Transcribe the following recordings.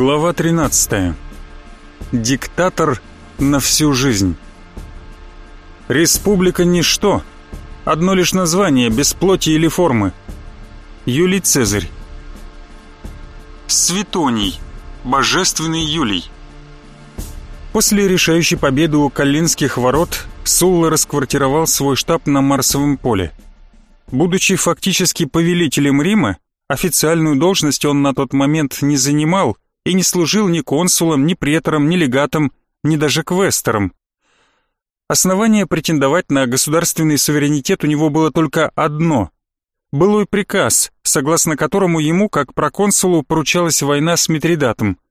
Глава 13. Диктатор на всю жизнь. Республика ничто. Одно лишь название, без плоти или формы. Юлий Цезарь. Светоний. Божественный Юлий. После решающей победы у Калинских ворот Сулла расквартировал свой штаб на Марсовом поле. Будучи фактически повелителем Рима, официальную должность он на тот момент не занимал и не служил ни консулом, ни претором, ни легатом, ни даже квестором. Основание претендовать на государственный суверенитет у него было только одно – былой приказ, согласно которому ему, как проконсулу, поручалась война с Митридатом –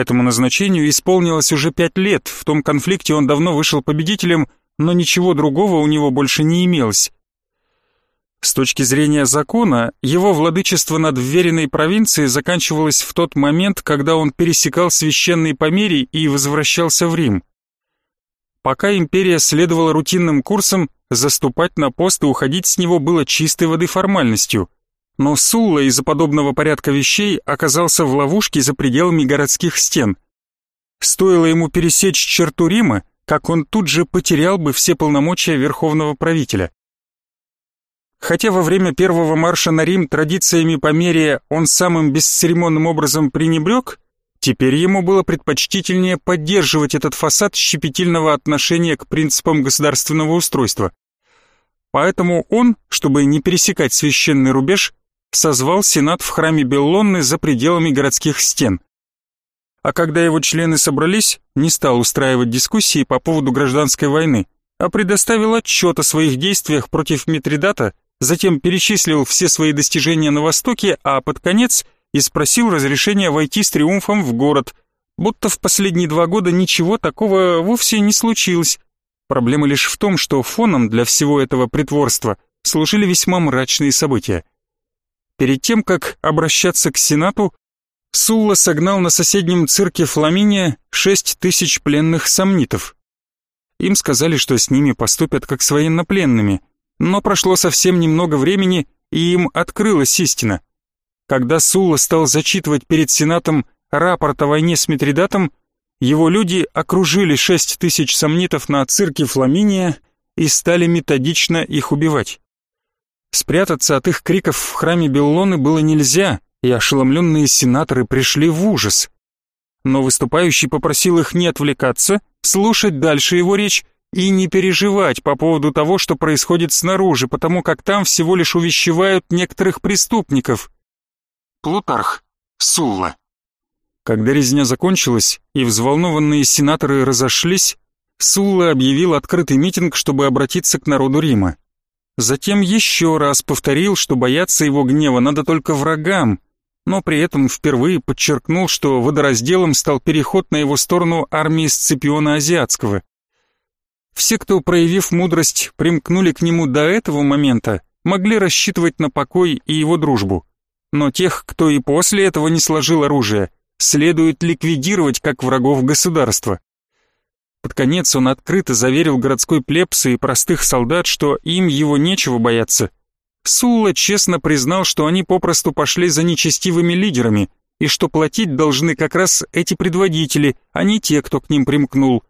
Этому назначению исполнилось уже пять лет, в том конфликте он давно вышел победителем, но ничего другого у него больше не имелось. С точки зрения закона, его владычество над вверенной провинцией заканчивалось в тот момент, когда он пересекал священный померий и возвращался в Рим. Пока империя следовала рутинным курсам, заступать на пост и уходить с него было чистой воды формальностью – но Сулла из-за подобного порядка вещей оказался в ловушке за пределами городских стен. Стоило ему пересечь черту Рима, как он тут же потерял бы все полномочия верховного правителя. Хотя во время первого марша на Рим традициями Померия он самым бесцеремонным образом пренебрег, теперь ему было предпочтительнее поддерживать этот фасад щепетильного отношения к принципам государственного устройства. Поэтому он, чтобы не пересекать священный рубеж, созвал Сенат в храме Беллонны за пределами городских стен. А когда его члены собрались, не стал устраивать дискуссии по поводу гражданской войны, а предоставил отчет о своих действиях против Митридата, затем перечислил все свои достижения на Востоке, а под конец и спросил разрешения войти с триумфом в город, будто в последние два года ничего такого вовсе не случилось. Проблема лишь в том, что фоном для всего этого притворства служили весьма мрачные события. Перед тем, как обращаться к Сенату, Сулла согнал на соседнем цирке Фламиния шесть тысяч пленных сомнитов. Им сказали, что с ними поступят как с военнопленными, но прошло совсем немного времени, и им открылась истина. Когда Сулла стал зачитывать перед Сенатом рапорт о войне с Митридатом, его люди окружили шесть тысяч сомнитов на цирке Фламиния и стали методично их убивать. Спрятаться от их криков в храме Беллоны было нельзя, и ошеломленные сенаторы пришли в ужас. Но выступающий попросил их не отвлекаться, слушать дальше его речь и не переживать по поводу того, что происходит снаружи, потому как там всего лишь увещевают некоторых преступников. Плутарх, Сулла. Когда резня закончилась и взволнованные сенаторы разошлись, Сулла объявил открытый митинг, чтобы обратиться к народу Рима. Затем еще раз повторил, что бояться его гнева надо только врагам, но при этом впервые подчеркнул, что водоразделом стал переход на его сторону армии Сципиона Азиатского. Все, кто, проявив мудрость, примкнули к нему до этого момента, могли рассчитывать на покой и его дружбу. Но тех, кто и после этого не сложил оружие, следует ликвидировать как врагов государства. Под конец он открыто заверил городской плебсы и простых солдат, что им его нечего бояться. Сулла честно признал, что они попросту пошли за нечестивыми лидерами, и что платить должны как раз эти предводители, а не те, кто к ним примкнул.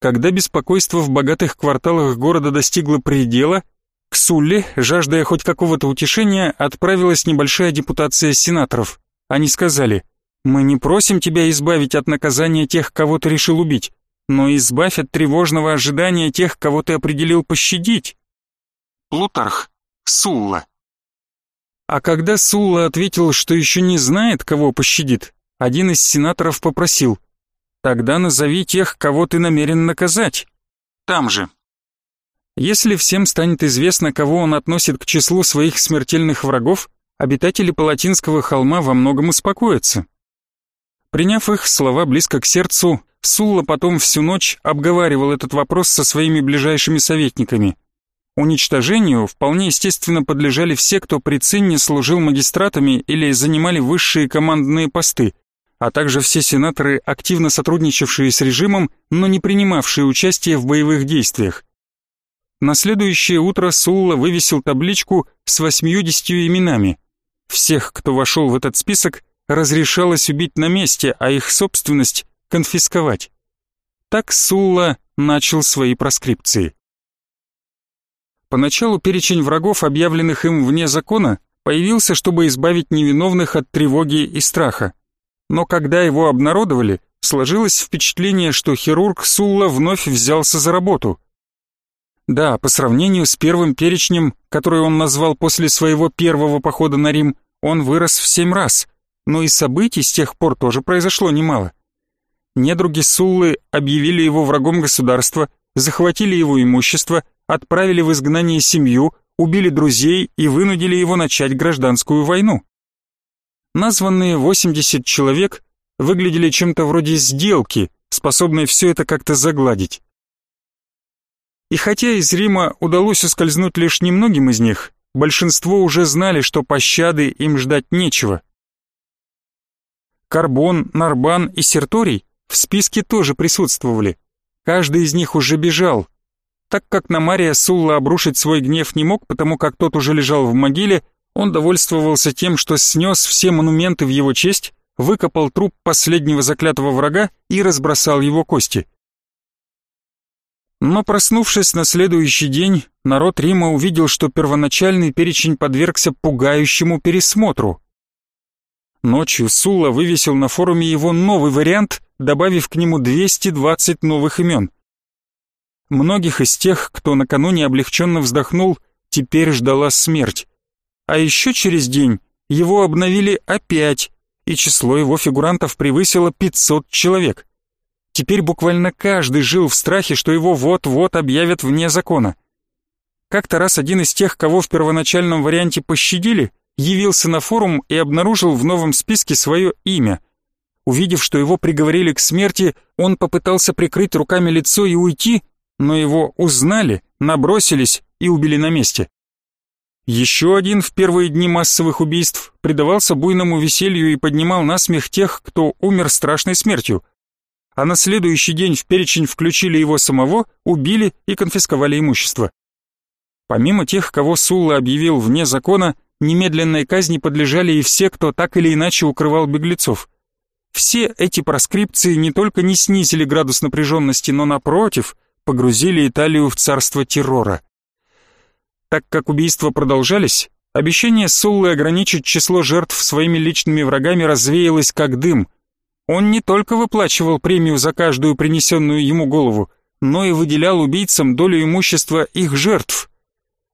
Когда беспокойство в богатых кварталах города достигло предела, к Сулле, жаждая хоть какого-то утешения, отправилась небольшая депутация сенаторов. Они сказали, «Мы не просим тебя избавить от наказания тех, кого ты решил убить но избавь от тревожного ожидания тех, кого ты определил пощадить. Плутарх, Сулла. А когда Сулла ответил, что еще не знает, кого пощадит, один из сенаторов попросил, «Тогда назови тех, кого ты намерен наказать». Там же. Если всем станет известно, кого он относит к числу своих смертельных врагов, обитатели Палатинского холма во многом успокоятся. Приняв их слова близко к сердцу, Сулла потом всю ночь обговаривал этот вопрос со своими ближайшими советниками. Уничтожению вполне естественно подлежали все, кто при Цинне служил магистратами или занимали высшие командные посты, а также все сенаторы, активно сотрудничавшие с режимом, но не принимавшие участие в боевых действиях. На следующее утро Сулла вывесил табличку с восьмидесятью именами. Всех, кто вошел в этот список, разрешалось убить на месте, а их собственность конфисковать. Так Сулла начал свои проскрипции. Поначалу перечень врагов, объявленных им вне закона, появился, чтобы избавить невиновных от тревоги и страха. Но когда его обнародовали, сложилось впечатление, что хирург Сулла вновь взялся за работу. Да, по сравнению с первым перечнем, который он назвал после своего первого похода на Рим, он вырос в семь раз, но и событий с тех пор тоже произошло немало. Недруги Суллы объявили его врагом государства, захватили его имущество, отправили в изгнание семью, убили друзей и вынудили его начать гражданскую войну. Названные 80 человек выглядели чем-то вроде сделки, способной все это как-то загладить. И хотя из Рима удалось ускользнуть лишь немногим из них, большинство уже знали, что пощады им ждать нечего. Карбон, Нарбан и Серторий в списке тоже присутствовали. Каждый из них уже бежал. Так как на Мария Сулла обрушить свой гнев не мог, потому как тот уже лежал в могиле, он довольствовался тем, что снес все монументы в его честь, выкопал труп последнего заклятого врага и разбросал его кости. Но проснувшись на следующий день, народ Рима увидел, что первоначальный перечень подвергся пугающему пересмотру. Ночью Сулла вывесил на форуме его новый вариант, добавив к нему 220 новых имен. Многих из тех, кто накануне облегченно вздохнул, теперь ждала смерть. А еще через день его обновили опять, и число его фигурантов превысило 500 человек. Теперь буквально каждый жил в страхе, что его вот-вот объявят вне закона. Как-то раз один из тех, кого в первоначальном варианте пощадили, явился на форум и обнаружил в новом списке свое имя. Увидев, что его приговорили к смерти, он попытался прикрыть руками лицо и уйти, но его узнали, набросились и убили на месте. Еще один в первые дни массовых убийств предавался буйному веселью и поднимал на смех тех, кто умер страшной смертью. А на следующий день в перечень включили его самого, убили и конфисковали имущество. Помимо тех, кого Сулла объявил вне закона, немедленной казни подлежали и все, кто так или иначе укрывал беглецов. Все эти проскрипции не только не снизили градус напряженности, но напротив, погрузили Италию в царство террора. Так как убийства продолжались, обещание Суллы ограничить число жертв своими личными врагами развеялось как дым. Он не только выплачивал премию за каждую принесенную ему голову, но и выделял убийцам долю имущества их жертв.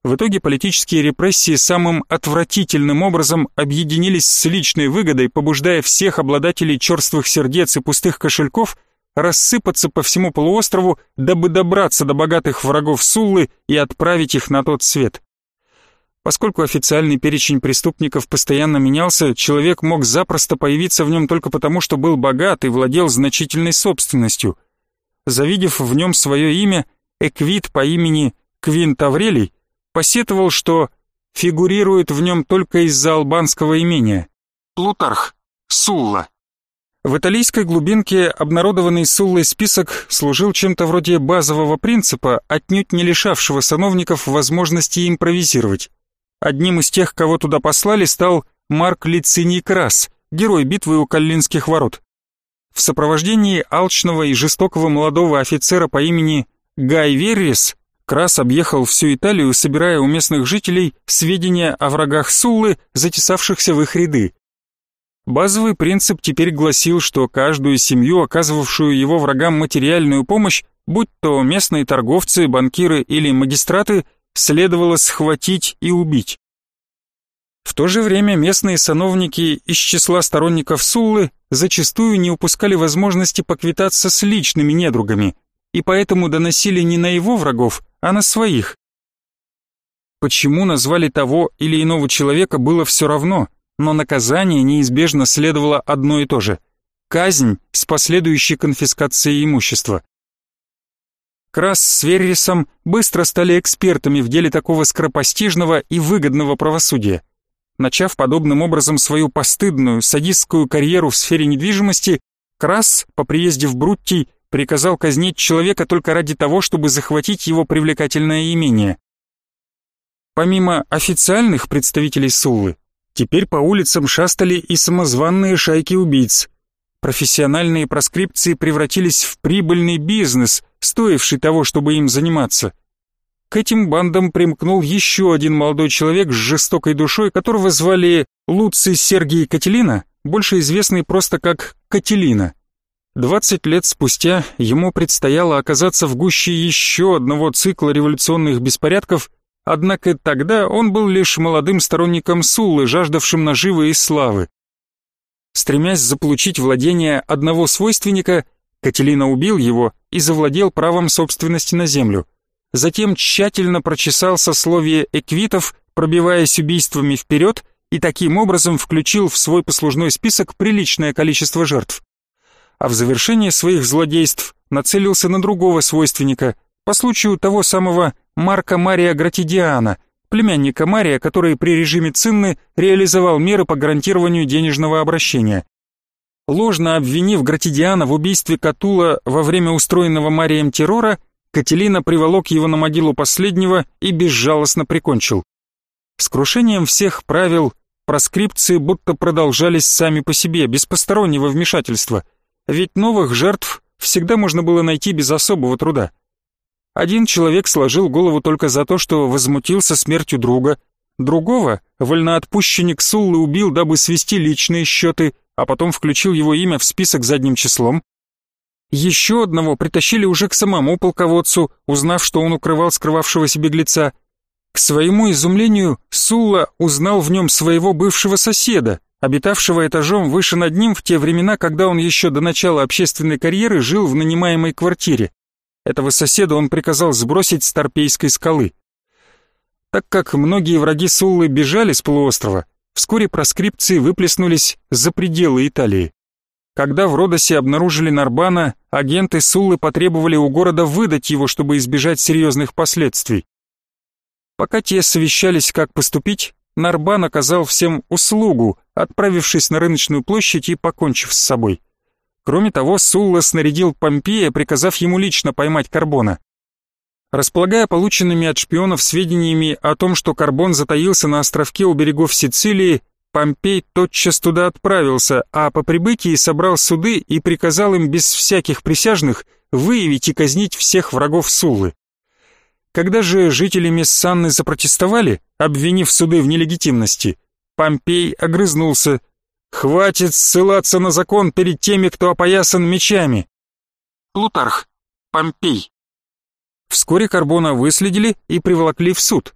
В итоге политические репрессии самым отвратительным образом объединились с личной выгодой, побуждая всех обладателей черствых сердец и пустых кошельков рассыпаться по всему полуострову, дабы добраться до богатых врагов Суллы и отправить их на тот свет. Поскольку официальный перечень преступников постоянно менялся, человек мог запросто появиться в нем только потому, что был богат и владел значительной собственностью. Завидев в нем свое имя, Эквит по имени Квинт Аврелий посетовал, что фигурирует в нем только из-за албанского имения. Плутарх, Сулла. В итальянской глубинке обнародованный Суллой список служил чем-то вроде базового принципа, отнюдь не лишавшего сановников возможности импровизировать. Одним из тех, кого туда послали, стал Марк Лициний Крас, герой битвы у Каллинских ворот. В сопровождении алчного и жестокого молодого офицера по имени Гай Веррис Крас объехал всю Италию, собирая у местных жителей сведения о врагах Суллы, затесавшихся в их ряды. Базовый принцип теперь гласил, что каждую семью, оказывавшую его врагам материальную помощь, будь то местные торговцы, банкиры или магистраты, следовало схватить и убить. В то же время местные сановники из числа сторонников Суллы зачастую не упускали возможности поквитаться с личными недругами, и поэтому доносили не на его врагов, а на своих. Почему назвали того или иного человека было все равно, но наказание неизбежно следовало одно и то же – казнь с последующей конфискацией имущества. Крас с Веррисом быстро стали экспертами в деле такого скоропостижного и выгодного правосудия. Начав подобным образом свою постыдную садистскую карьеру в сфере недвижимости, Крас по приезде в Бруттий приказал казнить человека только ради того, чтобы захватить его привлекательное имение. Помимо официальных представителей Суллы, Теперь по улицам шастали и самозванные шайки убийц. Профессиональные проскрипции превратились в прибыльный бизнес, стоивший того, чтобы им заниматься. К этим бандам примкнул еще один молодой человек с жестокой душой, которого звали Луций Сергий Кателина, больше известный просто как Кателина. Двадцать лет спустя ему предстояло оказаться в гуще еще одного цикла революционных беспорядков, однако тогда он был лишь молодым сторонником Суллы, жаждавшим наживы и славы. Стремясь заполучить владение одного свойственника, Кателина убил его и завладел правом собственности на землю. Затем тщательно прочесал сословие эквитов, пробиваясь убийствами вперед, и таким образом включил в свой послужной список приличное количество жертв а в завершение своих злодейств нацелился на другого свойственника, по случаю того самого Марка Мария Гратидиана, племянника Мария, который при режиме Цинны реализовал меры по гарантированию денежного обращения. Ложно обвинив Гратидиана в убийстве Катула во время устроенного Марием террора, Кателина приволок его на могилу последнего и безжалостно прикончил. С крушением всех правил проскрипции будто продолжались сами по себе, без постороннего вмешательства – ведь новых жертв всегда можно было найти без особого труда. Один человек сложил голову только за то, что возмутился смертью друга, другого вольноотпущенник Суллы убил, дабы свести личные счеты, а потом включил его имя в список задним числом. Еще одного притащили уже к самому полководцу, узнав, что он укрывал скрывавшегося беглеца. К своему изумлению Сулла узнал в нем своего бывшего соседа, обитавшего этажом выше над ним в те времена, когда он еще до начала общественной карьеры жил в нанимаемой квартире. Этого соседа он приказал сбросить с Торпейской скалы. Так как многие враги Суллы бежали с полуострова, вскоре проскрипции выплеснулись за пределы Италии. Когда в Родосе обнаружили Нарбана, агенты Суллы потребовали у города выдать его, чтобы избежать серьезных последствий. Пока те совещались, как поступить, Нарбан оказал всем услугу, отправившись на рыночную площадь и покончив с собой. Кроме того, Сулла снарядил Помпея, приказав ему лично поймать Карбона. Располагая полученными от шпионов сведениями о том, что Карбон затаился на островке у берегов Сицилии, Помпей тотчас туда отправился, а по прибытии собрал суды и приказал им без всяких присяжных выявить и казнить всех врагов Суллы. Когда же жители Мессанны запротестовали, обвинив суды в нелегитимности, Помпей огрызнулся. «Хватит ссылаться на закон перед теми, кто опоясан мечами!» Плутарх. Помпей. Вскоре Карбона выследили и приволокли в суд.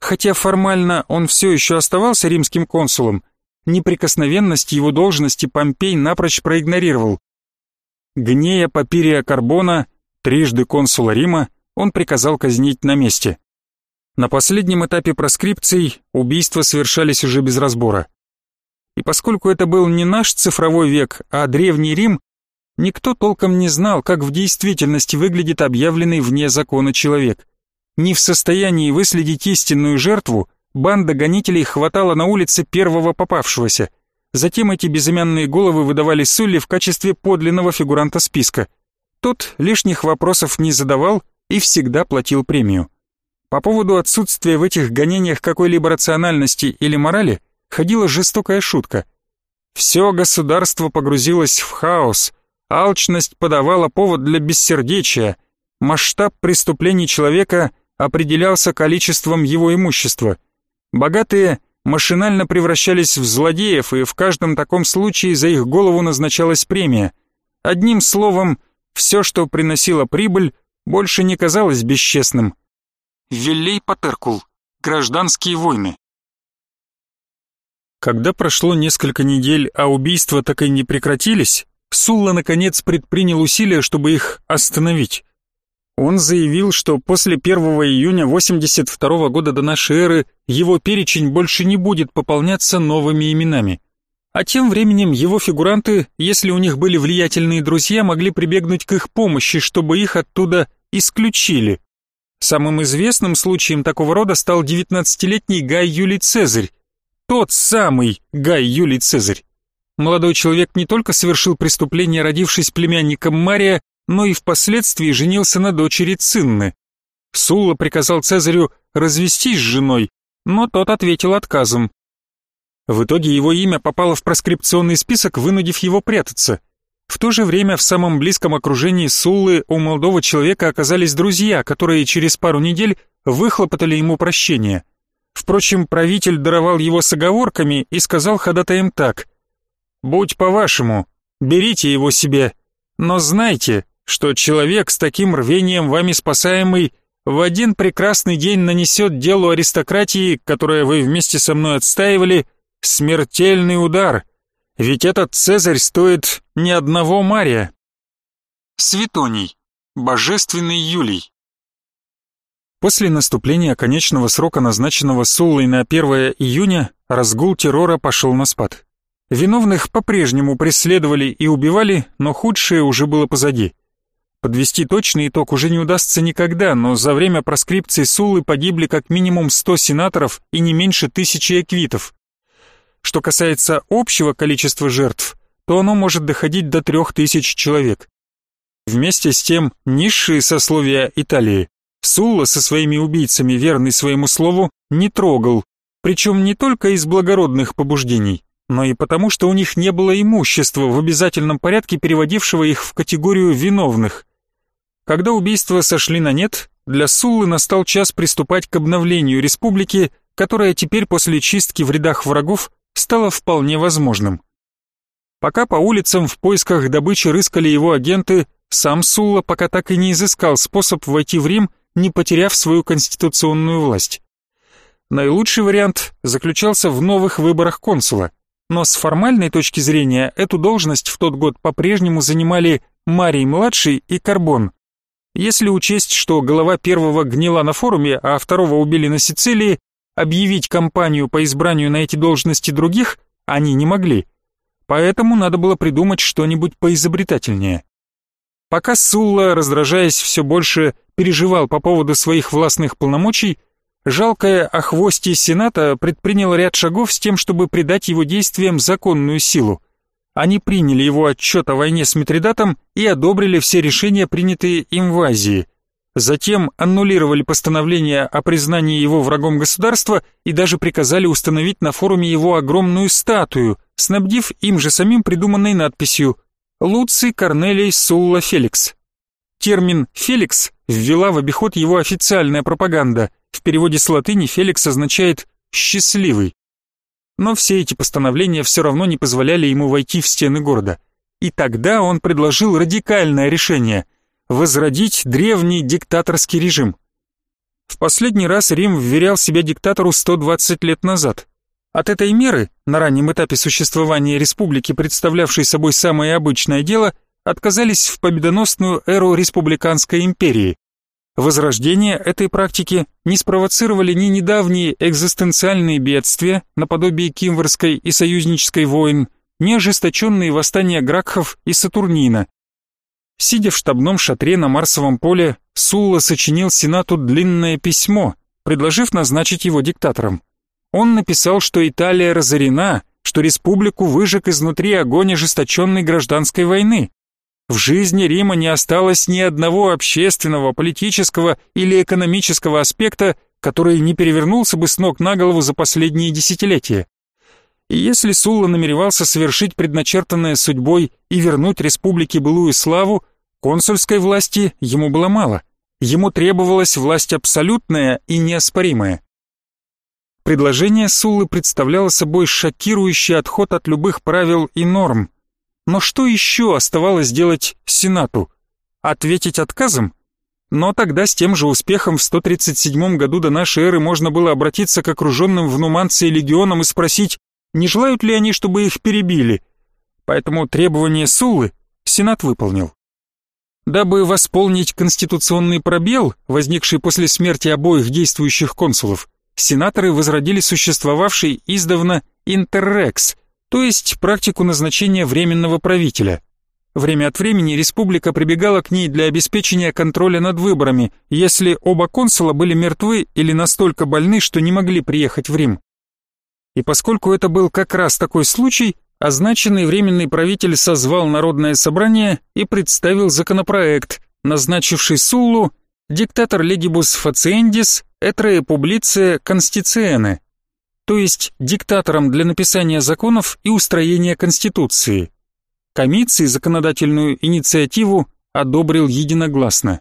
Хотя формально он все еще оставался римским консулом, неприкосновенность его должности Помпей напрочь проигнорировал. Гнея Папирия Карбона, трижды консула Рима, он приказал казнить на месте. На последнем этапе проскрипций убийства совершались уже без разбора. И поскольку это был не наш цифровой век, а древний Рим, никто толком не знал, как в действительности выглядит объявленный вне закона человек. Не в состоянии выследить истинную жертву, банда гонителей хватала на улице первого попавшегося. Затем эти безымянные головы выдавали Сулли в качестве подлинного фигуранта списка. Тот лишних вопросов не задавал и всегда платил премию. По поводу отсутствия в этих гонениях какой-либо рациональности или морали ходила жестокая шутка. Все государство погрузилось в хаос, алчность подавала повод для бессердечия, масштаб преступлений человека определялся количеством его имущества. Богатые машинально превращались в злодеев, и в каждом таком случае за их голову назначалась премия. Одним словом, все, что приносило прибыль, больше не казалось бесчестным. Виллей Патеркул. Гражданские войны. Когда прошло несколько недель, а убийства так и не прекратились, Сулла наконец предпринял усилия, чтобы их остановить. Он заявил, что после 1 июня 82 года до нашей эры его перечень больше не будет пополняться новыми именами. А тем временем его фигуранты, если у них были влиятельные друзья, могли прибегнуть к их помощи, чтобы их оттуда исключили. Самым известным случаем такого рода стал 19-летний Гай Юлий Цезарь. Тот самый Гай Юлий Цезарь. Молодой человек не только совершил преступление, родившись племянником Мария, но и впоследствии женился на дочери Цинны. Сулла приказал Цезарю развестись с женой, но тот ответил отказом. В итоге его имя попало в проскрипционный список, вынудив его прятаться. В то же время в самом близком окружении Суллы у молодого человека оказались друзья, которые через пару недель выхлопотали ему прощение. Впрочем, правитель даровал его с оговорками и сказал ходатаем так. «Будь по-вашему, берите его себе, но знайте, что человек с таким рвением вами спасаемый в один прекрасный день нанесет делу аристократии, которое вы вместе со мной отстаивали, смертельный удар, ведь этот Цезарь стоит не одного Мария. Светоний, божественный Юлий. После наступления конечного срока, назначенного Суллой на 1 июня, разгул террора пошел на спад. Виновных по-прежнему преследовали и убивали, но худшее уже было позади. Подвести точный итог уже не удастся никогда, но за время проскрипции Суллы погибли как минимум 100 сенаторов и не меньше тысячи эквитов. Что касается общего количества жертв, то оно может доходить до 3000 человек. Вместе с тем низшие сословия Италии Сулла со своими убийцами, верный своему слову, не трогал, причем не только из благородных побуждений, но и потому, что у них не было имущества в обязательном порядке, переводившего их в категорию виновных. Когда убийства сошли на нет, для Суллы настал час приступать к обновлению республики, которая теперь после чистки в рядах врагов стала вполне возможным. Пока по улицам в поисках добычи рыскали его агенты, сам Сулла пока так и не изыскал способ войти в Рим не потеряв свою конституционную власть. Наилучший вариант заключался в новых выборах консула, но с формальной точки зрения эту должность в тот год по-прежнему занимали Марий-младший и Карбон. Если учесть, что голова первого гнила на форуме, а второго убили на Сицилии, объявить кампанию по избранию на эти должности других они не могли. Поэтому надо было придумать что-нибудь поизобретательнее. Пока Сулла, раздражаясь все больше, переживал по поводу своих властных полномочий, жалкое охвостье Сената предприняло ряд шагов с тем, чтобы придать его действиям законную силу. Они приняли его отчет о войне с Митридатом и одобрили все решения, принятые им в Азии. Затем аннулировали постановление о признании его врагом государства и даже приказали установить на форуме его огромную статую, снабдив им же самим придуманной надписью «Луций Корнелий Сулла Феликс». Термин «Феликс» ввела в обиход его официальная пропаганда. В переводе с латыни «Феликс» означает «счастливый». Но все эти постановления все равно не позволяли ему войти в стены города. И тогда он предложил радикальное решение – возродить древний диктаторский режим. В последний раз Рим вверял себя диктатору 120 лет назад. От этой меры, на раннем этапе существования республики, представлявшей собой самое обычное дело, отказались в победоносную эру республиканской империи. Возрождение этой практики не спровоцировали ни недавние экзистенциальные бедствия, наподобие Кимварской и союзнической войн, ни ожесточенные восстания Гракхов и Сатурнина. Сидя в штабном шатре на Марсовом поле, Сулла сочинил Сенату длинное письмо, предложив назначить его диктатором. Он написал, что Италия разорена, что республику выжег изнутри огонь ожесточенной гражданской войны, в жизни Рима не осталось ни одного общественного, политического или экономического аспекта, который не перевернулся бы с ног на голову за последние десятилетия. И если Сулла намеревался совершить предначертанное судьбой и вернуть республике былую славу, консульской власти ему было мало. Ему требовалась власть абсолютная и неоспоримая. Предложение Суллы представляло собой шокирующий отход от любых правил и норм, но что еще оставалось делать Сенату? Ответить отказом? Но тогда с тем же успехом в 137 году до нашей эры можно было обратиться к окруженным в Нуманции легионам и спросить, не желают ли они, чтобы их перебили. Поэтому требование Суллы Сенат выполнил. Дабы восполнить конституционный пробел, возникший после смерти обоих действующих консулов, сенаторы возродили существовавший издавна интеррекс – то есть практику назначения временного правителя. Время от времени республика прибегала к ней для обеспечения контроля над выборами, если оба консула были мертвы или настолько больны, что не могли приехать в Рим. И поскольку это был как раз такой случай, означенный временный правитель созвал народное собрание и представил законопроект, назначивший Суллу диктатор легибус фациендис этре публиция констициене, то есть диктатором для написания законов и устроения Конституции. Комиций законодательную инициативу одобрил единогласно.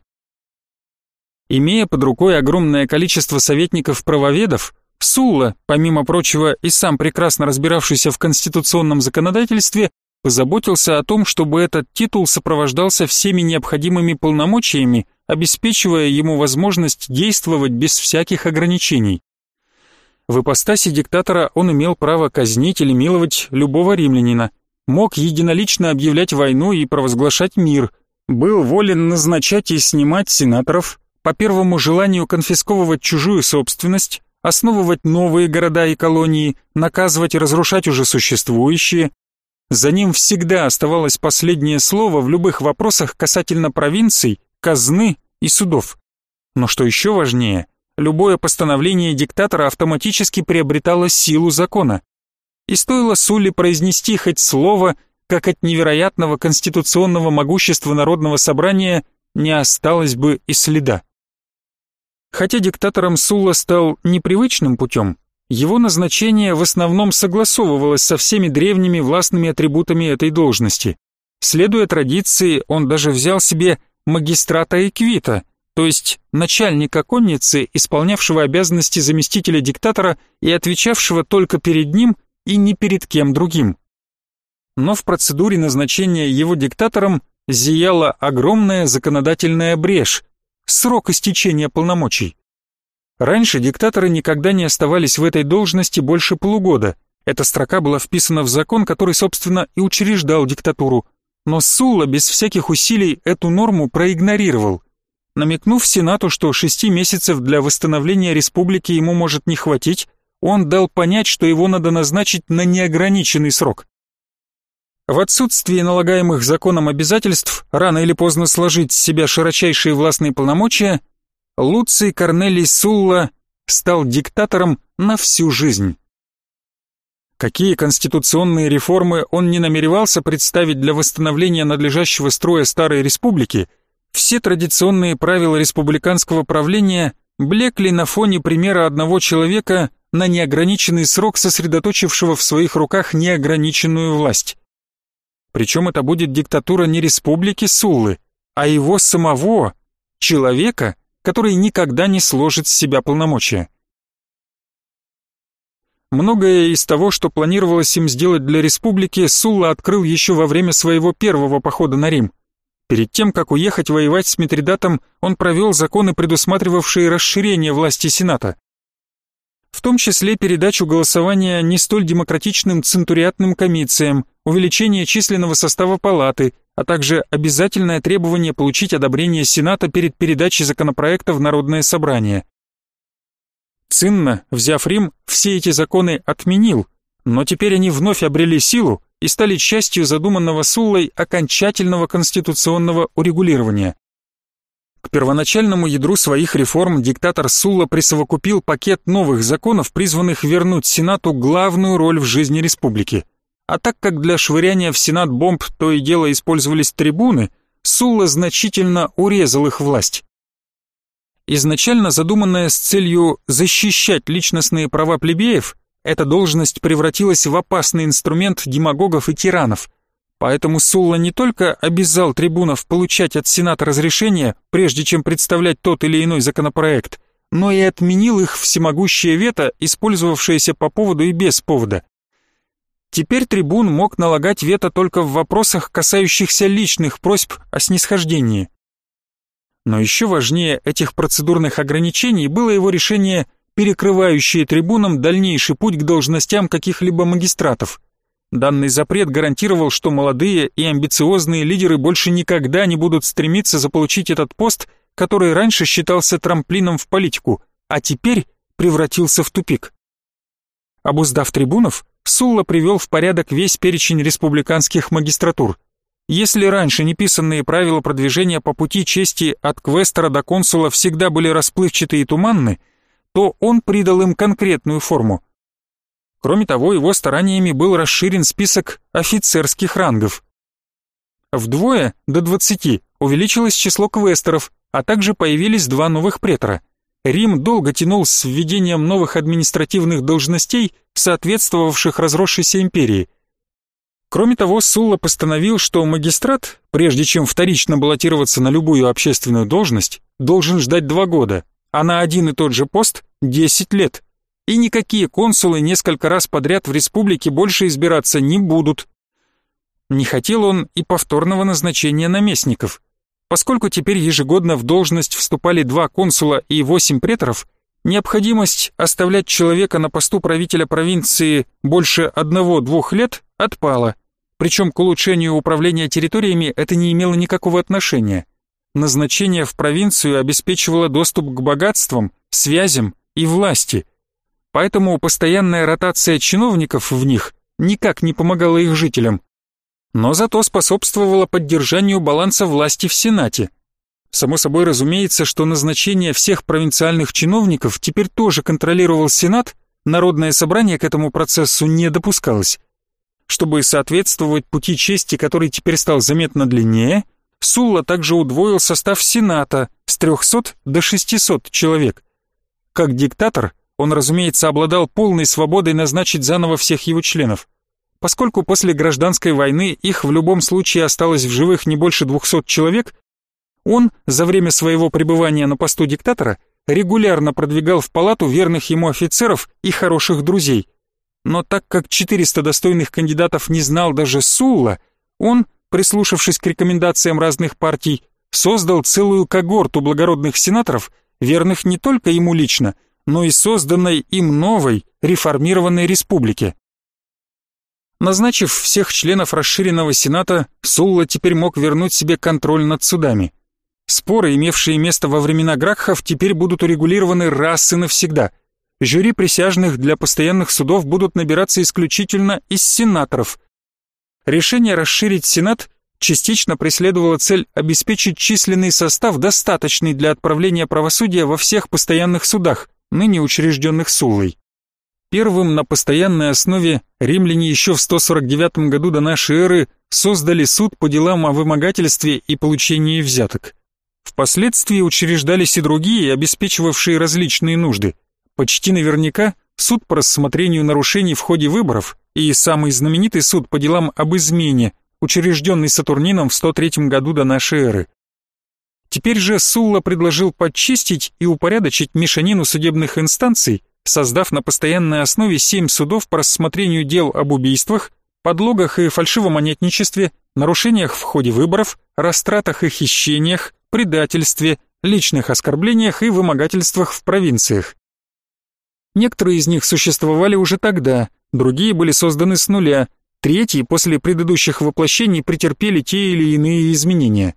Имея под рукой огромное количество советников-правоведов, Сулла, помимо прочего и сам прекрасно разбиравшийся в конституционном законодательстве, позаботился о том, чтобы этот титул сопровождался всеми необходимыми полномочиями, обеспечивая ему возможность действовать без всяких ограничений. В ипостаси диктатора он имел право казнить или миловать любого римлянина, мог единолично объявлять войну и провозглашать мир, был волен назначать и снимать сенаторов, по первому желанию конфисковывать чужую собственность, основывать новые города и колонии, наказывать и разрушать уже существующие. За ним всегда оставалось последнее слово в любых вопросах касательно провинций, казны и судов. Но что еще важнее, любое постановление диктатора автоматически приобретало силу закона. И стоило Сулли произнести хоть слово, как от невероятного конституционного могущества Народного собрания не осталось бы и следа. Хотя диктатором Сулла стал непривычным путем, его назначение в основном согласовывалось со всеми древними властными атрибутами этой должности. Следуя традиции, он даже взял себе магистрата Эквита, то есть начальника конницы, исполнявшего обязанности заместителя диктатора и отвечавшего только перед ним и ни перед кем другим. Но в процедуре назначения его диктатором зияла огромная законодательная брешь, срок истечения полномочий. Раньше диктаторы никогда не оставались в этой должности больше полугода. Эта строка была вписана в закон, который, собственно, и учреждал диктатуру. Но Сулла без всяких усилий эту норму проигнорировал, намекнув Сенату, что шести месяцев для восстановления республики ему может не хватить, он дал понять, что его надо назначить на неограниченный срок. В отсутствии налагаемых законом обязательств рано или поздно сложить с себя широчайшие властные полномочия, Луций Корнелий Сулла стал диктатором на всю жизнь. Какие конституционные реформы он не намеревался представить для восстановления надлежащего строя Старой Республики, все традиционные правила республиканского правления блекли на фоне примера одного человека на неограниченный срок сосредоточившего в своих руках неограниченную власть. Причем это будет диктатура не республики Суллы, а его самого, человека, который никогда не сложит с себя полномочия. Многое из того, что планировалось им сделать для республики, Сулла открыл еще во время своего первого похода на Рим. Перед тем, как уехать воевать с Митридатом, он провел законы, предусматривавшие расширение власти Сената в том числе передачу голосования не столь демократичным центуриатным комициям, увеличение численного состава палаты, а также обязательное требование получить одобрение Сената перед передачей законопроекта в Народное собрание. Цинна, взяв Рим, все эти законы отменил, но теперь они вновь обрели силу и стали частью задуманного Суллой окончательного конституционного урегулирования. К первоначальному ядру своих реформ диктатор Сулла присовокупил пакет новых законов, призванных вернуть Сенату главную роль в жизни республики. А так как для швыряния в Сенат бомб то и дело использовались трибуны, Сулла значительно урезал их власть. Изначально задуманная с целью защищать личностные права плебеев, эта должность превратилась в опасный инструмент демагогов и тиранов – Поэтому Сулла не только обязал трибунов получать от Сената разрешение, прежде чем представлять тот или иной законопроект, но и отменил их всемогущее вето, использовавшееся по поводу и без повода. Теперь трибун мог налагать вето только в вопросах, касающихся личных просьб о снисхождении. Но еще важнее этих процедурных ограничений было его решение, перекрывающее трибунам дальнейший путь к должностям каких-либо магистратов – Данный запрет гарантировал, что молодые и амбициозные лидеры больше никогда не будут стремиться заполучить этот пост, который раньше считался трамплином в политику, а теперь превратился в тупик. Обуздав трибунов, Сулла привел в порядок весь перечень республиканских магистратур. Если раньше неписанные правила продвижения по пути чести от квестера до консула всегда были расплывчаты и туманны, то он придал им конкретную форму – Кроме того, его стараниями был расширен список офицерских рангов. Вдвое, до 20, увеличилось число квестеров, а также появились два новых претора. Рим долго тянул с введением новых административных должностей, соответствовавших разросшейся империи. Кроме того, Сулла постановил, что магистрат, прежде чем вторично баллотироваться на любую общественную должность, должен ждать два года, а на один и тот же пост – 10 лет. И никакие консулы несколько раз подряд в республике больше избираться не будут. Не хотел он и повторного назначения наместников – Поскольку теперь ежегодно в должность вступали два консула и восемь преторов, необходимость оставлять человека на посту правителя провинции больше одного-двух лет отпала, причем к улучшению управления территориями это не имело никакого отношения. Назначение в провинцию обеспечивало доступ к богатствам, связям и власти, поэтому постоянная ротация чиновников в них никак не помогала их жителям но зато способствовало поддержанию баланса власти в Сенате. Само собой разумеется, что назначение всех провинциальных чиновников теперь тоже контролировал Сенат, Народное собрание к этому процессу не допускалось. Чтобы соответствовать пути чести, который теперь стал заметно длиннее, Сулла также удвоил состав Сената с 300 до 600 человек. Как диктатор, он, разумеется, обладал полной свободой назначить заново всех его членов. Поскольку после гражданской войны их в любом случае осталось в живых не больше 200 человек, он за время своего пребывания на посту диктатора регулярно продвигал в палату верных ему офицеров и хороших друзей. Но так как 400 достойных кандидатов не знал даже Сулла, он, прислушавшись к рекомендациям разных партий, создал целую когорту благородных сенаторов, верных не только ему лично, но и созданной им новой, реформированной республике. Назначив всех членов расширенного сената, Сулла теперь мог вернуть себе контроль над судами. Споры, имевшие место во времена Гракхов, теперь будут урегулированы раз и навсегда. Жюри присяжных для постоянных судов будут набираться исключительно из сенаторов. Решение расширить сенат частично преследовало цель обеспечить численный состав, достаточный для отправления правосудия во всех постоянных судах, ныне учрежденных Суллой. Первым на постоянной основе римляне еще в 149 году до нашей эры создали суд по делам о вымогательстве и получении взяток. Впоследствии учреждались и другие, обеспечивавшие различные нужды. Почти наверняка суд по рассмотрению нарушений в ходе выборов и самый знаменитый суд по делам об измене, учрежденный Сатурнином в 103 году до нашей эры. Теперь же Сулла предложил подчистить и упорядочить мешанину судебных инстанций, создав на постоянной основе семь судов по рассмотрению дел об убийствах, подлогах и фальшивомонетничестве, нарушениях в ходе выборов, растратах и хищениях, предательстве, личных оскорблениях и вымогательствах в провинциях. Некоторые из них существовали уже тогда, другие были созданы с нуля, третьи после предыдущих воплощений претерпели те или иные изменения.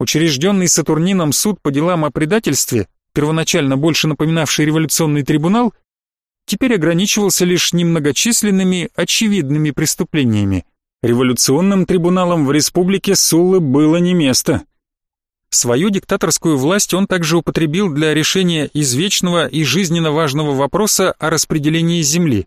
Учрежденный Сатурнином суд по делам о предательстве первоначально больше напоминавший революционный трибунал, теперь ограничивался лишь немногочисленными очевидными преступлениями. Революционным трибуналом в республике Суллы было не место. Свою диктаторскую власть он также употребил для решения извечного и жизненно важного вопроса о распределении земли.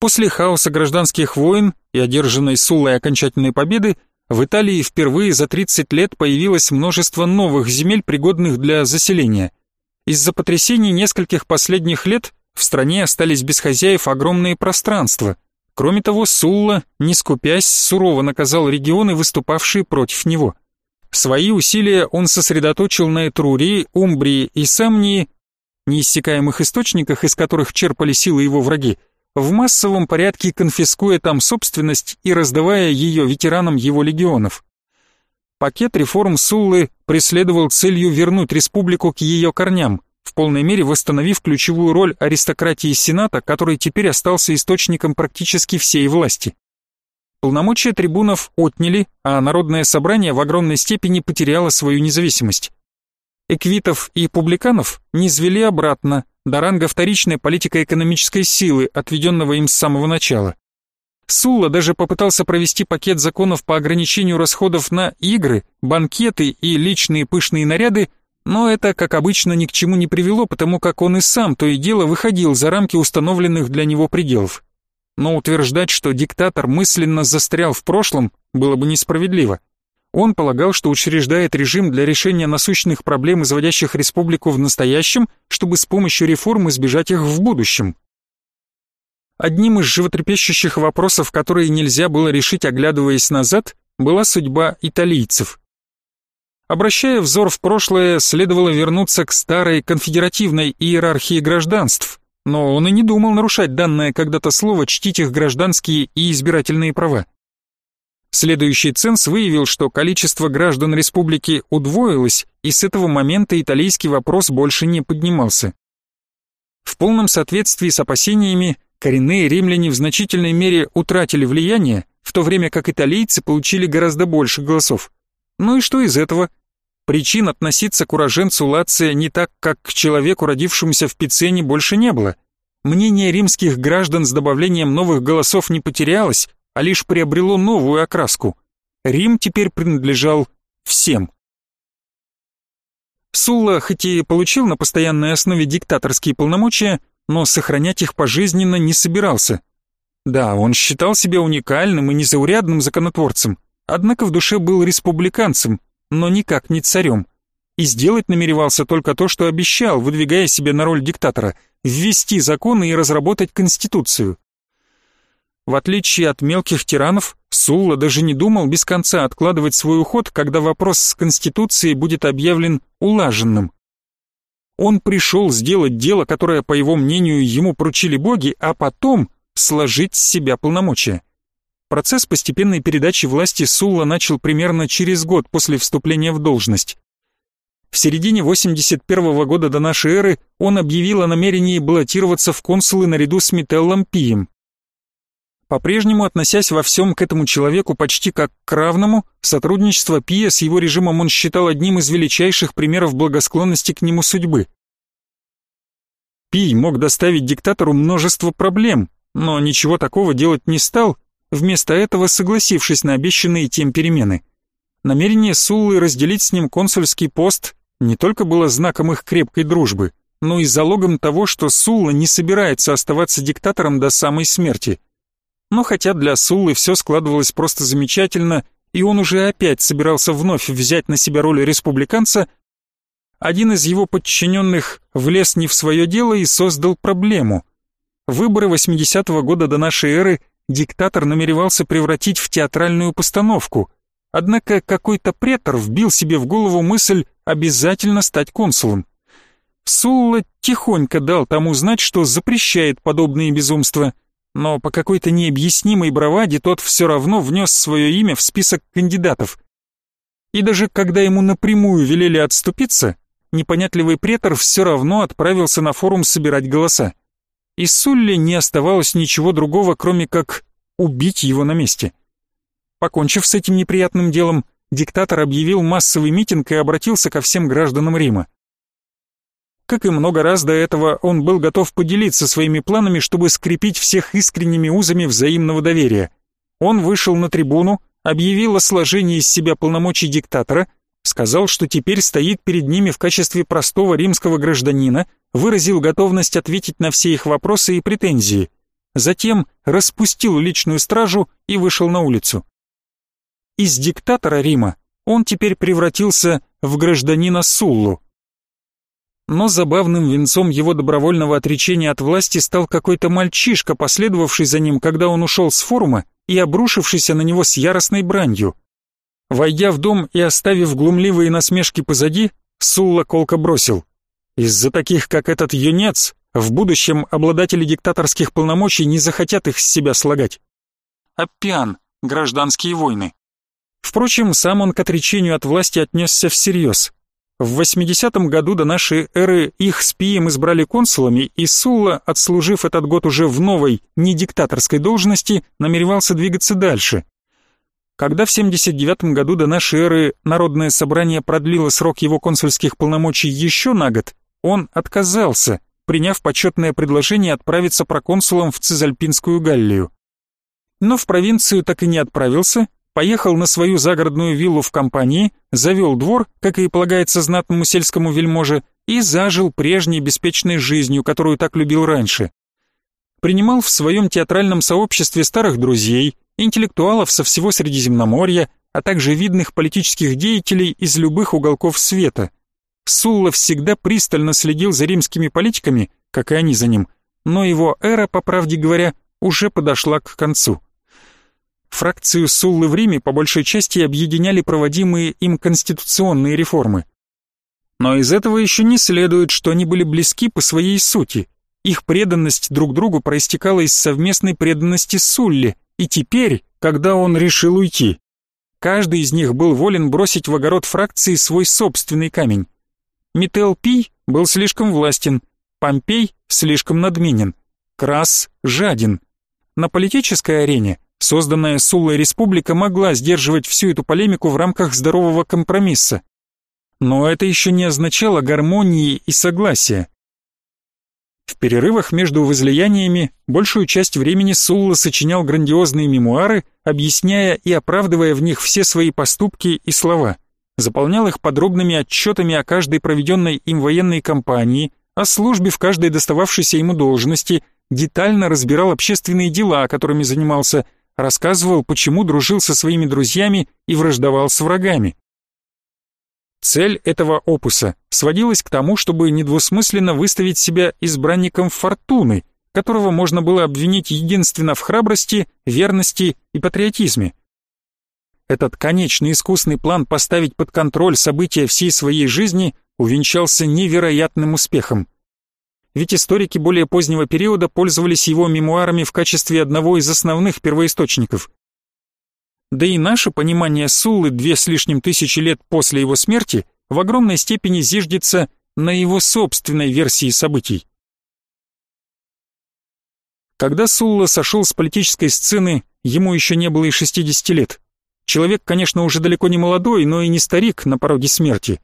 После хаоса гражданских войн и одержанной Суллой окончательной победы в Италии впервые за 30 лет появилось множество новых земель, пригодных для заселения – из-за потрясений нескольких последних лет в стране остались без хозяев огромные пространства. Кроме того, Сулла, не скупясь, сурово наказал регионы, выступавшие против него. Свои усилия он сосредоточил на Этрурии, Умбрии и Самнии, неиссякаемых источниках, из которых черпали силы его враги, в массовом порядке конфискуя там собственность и раздавая ее ветеранам его легионов. Пакет реформ Суллы преследовал целью вернуть республику к ее корням, в полной мере восстановив ключевую роль аристократии Сената, который теперь остался источником практически всей власти. Полномочия трибунов отняли, а Народное собрание в огромной степени потеряло свою независимость. Эквитов и публиканов низвели обратно до ранга вторичной политико-экономической силы, отведенного им с самого начала. Сулла даже попытался провести пакет законов по ограничению расходов на игры, банкеты и личные пышные наряды, но это, как обычно, ни к чему не привело, потому как он и сам то и дело выходил за рамки установленных для него пределов. Но утверждать, что диктатор мысленно застрял в прошлом, было бы несправедливо. Он полагал, что учреждает режим для решения насущных проблем, изводящих республику в настоящем, чтобы с помощью реформ избежать их в будущем. Одним из животрепещущих вопросов, которые нельзя было решить, оглядываясь назад, была судьба италийцев. Обращая взор в прошлое, следовало вернуться к старой конфедеративной иерархии гражданств, но он и не думал нарушать данное когда-то слово «чтить их гражданские и избирательные права». Следующий ценз выявил, что количество граждан республики удвоилось, и с этого момента итальянский вопрос больше не поднимался. В полном соответствии с опасениями, коренные римляне в значительной мере утратили влияние, в то время как италийцы получили гораздо больше голосов. Ну и что из этого? Причин относиться к уроженцу Лация не так, как к человеку, родившемуся в Пицене, больше не было. Мнение римских граждан с добавлением новых голосов не потерялось, а лишь приобрело новую окраску. Рим теперь принадлежал всем. Сулла хоть и получил на постоянной основе диктаторские полномочия, но сохранять их пожизненно не собирался. Да, он считал себя уникальным и незаурядным законотворцем, однако в душе был республиканцем, но никак не царем. И сделать намеревался только то, что обещал, выдвигая себя на роль диктатора – ввести законы и разработать конституцию. В отличие от мелких тиранов, Сулла даже не думал без конца откладывать свой уход, когда вопрос с Конституцией будет объявлен улаженным. Он пришел сделать дело, которое, по его мнению, ему поручили боги, а потом сложить с себя полномочия. Процесс постепенной передачи власти Сулла начал примерно через год после вступления в должность. В середине 81 -го года до нашей эры он объявил о намерении баллотироваться в консулы наряду с Метеллом Пием. По-прежнему относясь во всем к этому человеку почти как к равному, сотрудничество Пия с его режимом он считал одним из величайших примеров благосклонности к нему судьбы. Пий мог доставить диктатору множество проблем, но ничего такого делать не стал, вместо этого согласившись на обещанные тем перемены. Намерение Суллы разделить с ним консульский пост не только было знаком их крепкой дружбы, но и залогом того, что Сулла не собирается оставаться диктатором до самой смерти – но хотя для Суллы все складывалось просто замечательно, и он уже опять собирался вновь взять на себя роль республиканца, один из его подчиненных влез не в свое дело и создал проблему. Выборы 80-го года до нашей эры диктатор намеревался превратить в театральную постановку, однако какой-то претор вбил себе в голову мысль обязательно стать консулом. Сулла тихонько дал тому знать, что запрещает подобные безумства, но по какой-то необъяснимой браваде тот все равно внес свое имя в список кандидатов. И даже когда ему напрямую велели отступиться, непонятливый претор все равно отправился на форум собирать голоса. И Сулли не оставалось ничего другого, кроме как убить его на месте. Покончив с этим неприятным делом, диктатор объявил массовый митинг и обратился ко всем гражданам Рима. Как и много раз до этого, он был готов поделиться своими планами, чтобы скрепить всех искренними узами взаимного доверия. Он вышел на трибуну, объявил о сложении из себя полномочий диктатора, сказал, что теперь стоит перед ними в качестве простого римского гражданина, выразил готовность ответить на все их вопросы и претензии. Затем распустил личную стражу и вышел на улицу. Из диктатора Рима он теперь превратился в гражданина Суллу но забавным венцом его добровольного отречения от власти стал какой-то мальчишка, последовавший за ним, когда он ушел с форума и обрушившийся на него с яростной бранью. Войдя в дом и оставив глумливые насмешки позади, Сулла колко бросил. «Из-за таких, как этот юнец, в будущем обладатели диктаторских полномочий не захотят их с себя слагать». Аппиан. Гражданские войны. Впрочем, сам он к отречению от власти отнесся всерьез. В 80-м году до нашей эры их с Пием избрали консулами, и Сулла, отслужив этот год уже в новой, не диктаторской должности, намеревался двигаться дальше. Когда в 79 году до нашей эры Народное собрание продлило срок его консульских полномочий еще на год, он отказался, приняв почетное предложение отправиться проконсулом в Цизальпинскую Галлию. Но в провинцию так и не отправился, поехал на свою загородную виллу в компании, завел двор, как и полагается знатному сельскому вельможе, и зажил прежней беспечной жизнью, которую так любил раньше. Принимал в своем театральном сообществе старых друзей, интеллектуалов со всего Средиземноморья, а также видных политических деятелей из любых уголков света. Сулла всегда пристально следил за римскими политиками, как и они за ним, но его эра, по правде говоря, уже подошла к концу. Фракцию Суллы в Риме по большей части объединяли проводимые им конституционные реформы. Но из этого еще не следует, что они были близки по своей сути. Их преданность друг другу проистекала из совместной преданности Сулли, и теперь, когда он решил уйти, каждый из них был волен бросить в огород фракции свой собственный камень. Метел Пий был слишком властен, Помпей слишком надменен, Крас жаден. На политической арене созданная Суллой республика могла сдерживать всю эту полемику в рамках здорового компромисса. Но это еще не означало гармонии и согласия. В перерывах между возлияниями большую часть времени Сулла сочинял грандиозные мемуары, объясняя и оправдывая в них все свои поступки и слова. Заполнял их подробными отчетами о каждой проведенной им военной кампании, о службе в каждой достававшейся ему должности, детально разбирал общественные дела, которыми занимался, рассказывал, почему дружил со своими друзьями и враждовал с врагами. Цель этого опуса сводилась к тому, чтобы недвусмысленно выставить себя избранником фортуны, которого можно было обвинить единственно в храбрости, верности и патриотизме. Этот конечный искусный план поставить под контроль события всей своей жизни увенчался невероятным успехом. Ведь историки более позднего периода пользовались его мемуарами в качестве одного из основных первоисточников. Да и наше понимание Суллы две с лишним тысячи лет после его смерти в огромной степени зиждется на его собственной версии событий. Когда Сулла сошел с политической сцены, ему еще не было и 60 лет. Человек, конечно, уже далеко не молодой, но и не старик на пороге смерти.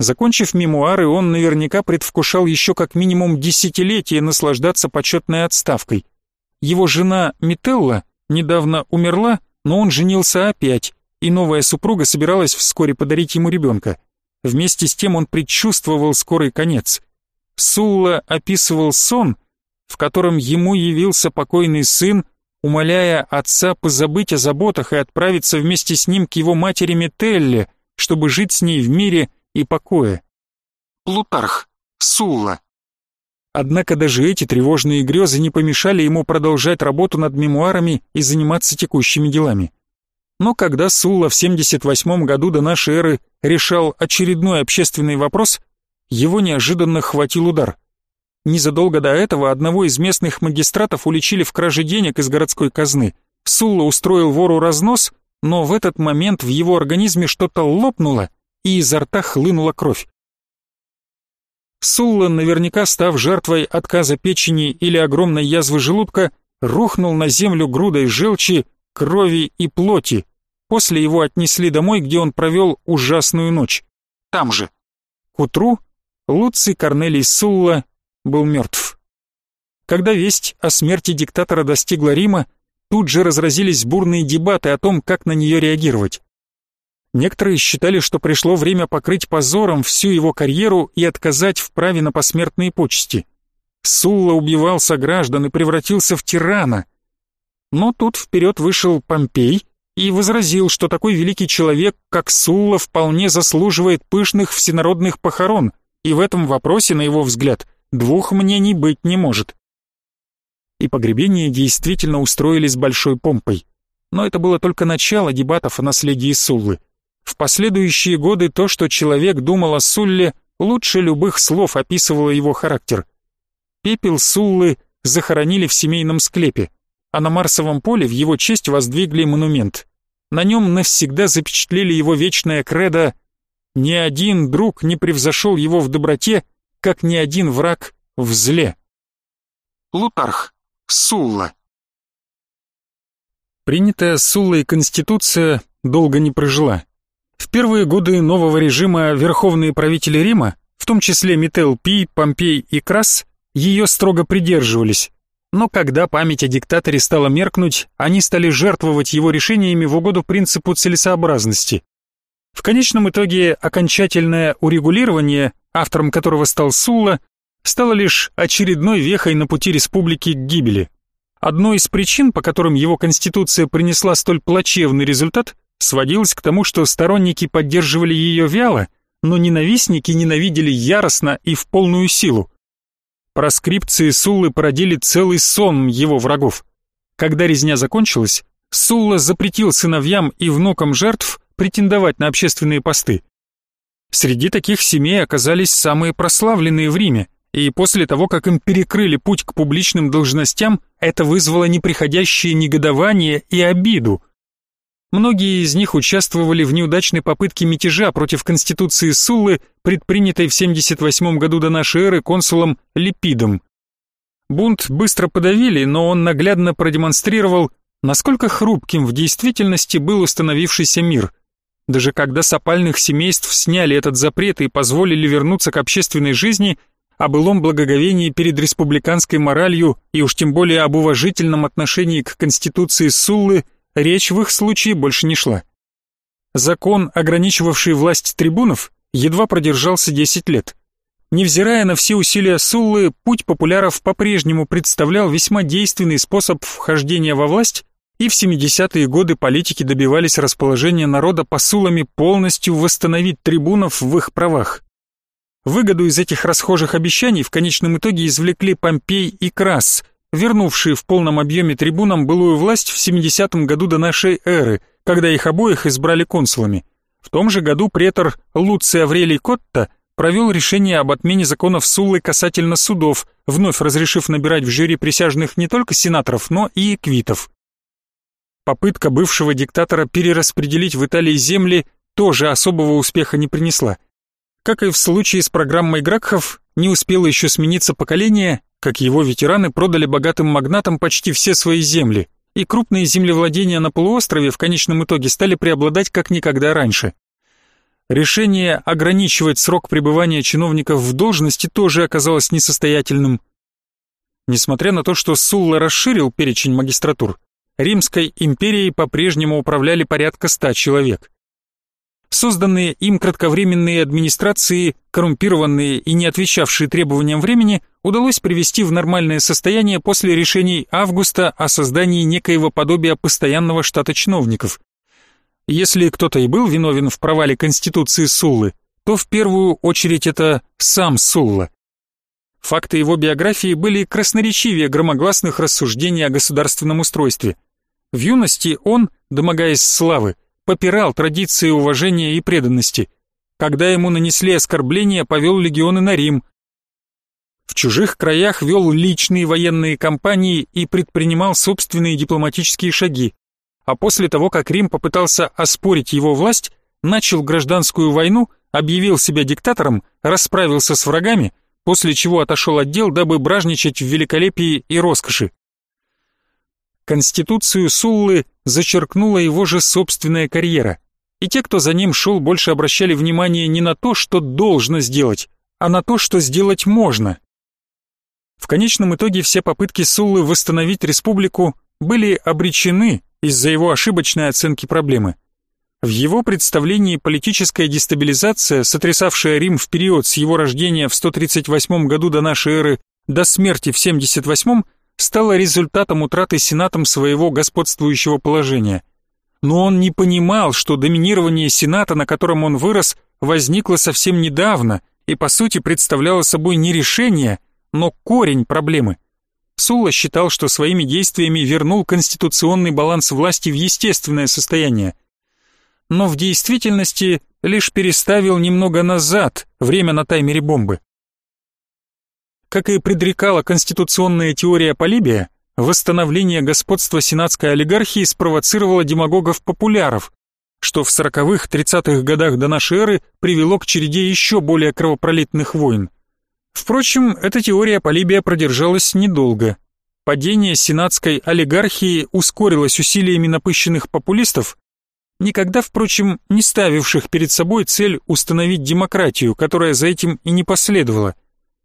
Закончив мемуары, он наверняка предвкушал еще как минимум десятилетие наслаждаться почетной отставкой. Его жена Мителла недавно умерла, но он женился опять, и новая супруга собиралась вскоре подарить ему ребенка. Вместе с тем он предчувствовал скорый конец. Сулла описывал сон, в котором ему явился покойный сын, умоляя отца позабыть о заботах и отправиться вместе с ним к его матери Метелле, чтобы жить с ней в мире и покое. Плутарх, Сулла. Однако даже эти тревожные грезы не помешали ему продолжать работу над мемуарами и заниматься текущими делами. Но когда Сулла в 78 году до нашей эры решал очередной общественный вопрос, его неожиданно хватил удар. Незадолго до этого одного из местных магистратов уличили в краже денег из городской казны. Сулла устроил вору разнос, но в этот момент в его организме что-то лопнуло, и изо рта хлынула кровь. Сулла, наверняка став жертвой отказа печени или огромной язвы желудка, рухнул на землю грудой желчи, крови и плоти. После его отнесли домой, где он провел ужасную ночь. Там же. К утру Луций Корнелий Сулла был мертв. Когда весть о смерти диктатора достигла Рима, тут же разразились бурные дебаты о том, как на нее реагировать. Некоторые считали, что пришло время покрыть позором всю его карьеру и отказать в праве на посмертные почести. Сулла убивал сограждан и превратился в тирана. Но тут вперед вышел Помпей и возразил, что такой великий человек, как Сулла, вполне заслуживает пышных всенародных похорон, и в этом вопросе, на его взгляд, двух мнений быть не может. И погребение действительно устроили с большой помпой. Но это было только начало дебатов о наследии Суллы. В последующие годы то, что человек думал о Сулле, лучше любых слов описывало его характер. Пепел Суллы захоронили в семейном склепе, а на Марсовом поле в его честь воздвигли монумент. На нем навсегда запечатлели его вечное кредо «Ни один друг не превзошел его в доброте, как ни один враг в зле». Лутарх, Сулла Принятая Суллой Конституция долго не прожила. В первые годы нового режима верховные правители Рима, в том числе Метел Пи, Помпей и Крас, ее строго придерживались. Но когда память о диктаторе стала меркнуть, они стали жертвовать его решениями в угоду принципу целесообразности. В конечном итоге окончательное урегулирование, автором которого стал Сулла, стало лишь очередной вехой на пути республики к гибели. Одной из причин, по которым его конституция принесла столь плачевный результат, сводилась к тому, что сторонники поддерживали ее вяло, но ненавистники ненавидели яростно и в полную силу. Проскрипции Суллы породили целый сон его врагов. Когда резня закончилась, Сулла запретил сыновьям и внукам жертв претендовать на общественные посты. Среди таких семей оказались самые прославленные в Риме, и после того, как им перекрыли путь к публичным должностям, это вызвало неприходящее негодование и обиду. Многие из них участвовали в неудачной попытке мятежа против конституции Суллы, предпринятой в 78 году до нашей эры консулом Липидом. Бунт быстро подавили, но он наглядно продемонстрировал, насколько хрупким в действительности был установившийся мир. Даже когда с опальных семейств сняли этот запрет и позволили вернуться к общественной жизни – о былом благоговении перед республиканской моралью и уж тем более об уважительном отношении к Конституции Суллы речь в их случае больше не шла. Закон, ограничивавший власть трибунов, едва продержался 10 лет. Невзирая на все усилия Суллы, путь популяров по-прежнему представлял весьма действенный способ вхождения во власть, и в 70-е годы политики добивались расположения народа посулами полностью восстановить трибунов в их правах. Выгоду из этих расхожих обещаний в конечном итоге извлекли Помпей и Крас, вернувшие в полном объеме трибунам былую власть в 70 году до нашей эры, когда их обоих избрали консулами. В том же году претор Луций Аврелий Котта провел решение об отмене законов Суллы касательно судов, вновь разрешив набирать в жюри присяжных не только сенаторов, но и эквитов. Попытка бывшего диктатора перераспределить в Италии земли тоже особого успеха не принесла. Как и в случае с программой Гракхов, не успело еще смениться поколение, как его ветераны продали богатым магнатам почти все свои земли, и крупные землевладения на полуострове в конечном итоге стали преобладать как никогда раньше. Решение ограничивать срок пребывания чиновников в должности тоже оказалось несостоятельным. Несмотря на то, что Сулла расширил перечень магистратур, Римской империей по-прежнему управляли порядка ста человек. Созданные им кратковременные администрации, коррумпированные и не отвечавшие требованиям времени, удалось привести в нормальное состояние после решений Августа о создании некоего подобия постоянного штата чиновников. Если кто-то и был виновен в провале Конституции Суллы, то в первую очередь это сам Сулла. Факты его биографии были красноречивее громогласных рассуждений о государственном устройстве. В юности он, домогаясь славы, попирал традиции уважения и преданности. Когда ему нанесли оскорбления, повел легионы на Рим. В чужих краях вел личные военные кампании и предпринимал собственные дипломатические шаги. А после того, как Рим попытался оспорить его власть, начал гражданскую войну, объявил себя диктатором, расправился с врагами, после чего отошел от дел, дабы бражничать в великолепии и роскоши. Конституцию Суллы зачеркнула его же собственная карьера, и те, кто за ним шел, больше обращали внимание не на то, что должно сделать, а на то, что сделать можно. В конечном итоге все попытки Суллы восстановить республику были обречены из-за его ошибочной оценки проблемы. В его представлении политическая дестабилизация, сотрясавшая Рим в период с его рождения в 138 году до нашей эры до смерти в 78 стало результатом утраты Сенатом своего господствующего положения. Но он не понимал, что доминирование Сената, на котором он вырос, возникло совсем недавно и по сути представляло собой не решение, но корень проблемы. Сула считал, что своими действиями вернул конституционный баланс власти в естественное состояние. Но в действительности лишь переставил немного назад время на таймере бомбы. Как и предрекала конституционная теория Полибия, восстановление господства сенатской олигархии спровоцировало демагогов-популяров, что в 40-30-х годах до нашей эры привело к череде еще более кровопролитных войн. Впрочем, эта теория Полибия продержалась недолго. Падение сенатской олигархии ускорилось усилиями напыщенных популистов, никогда, впрочем, не ставивших перед собой цель установить демократию, которая за этим и не последовала.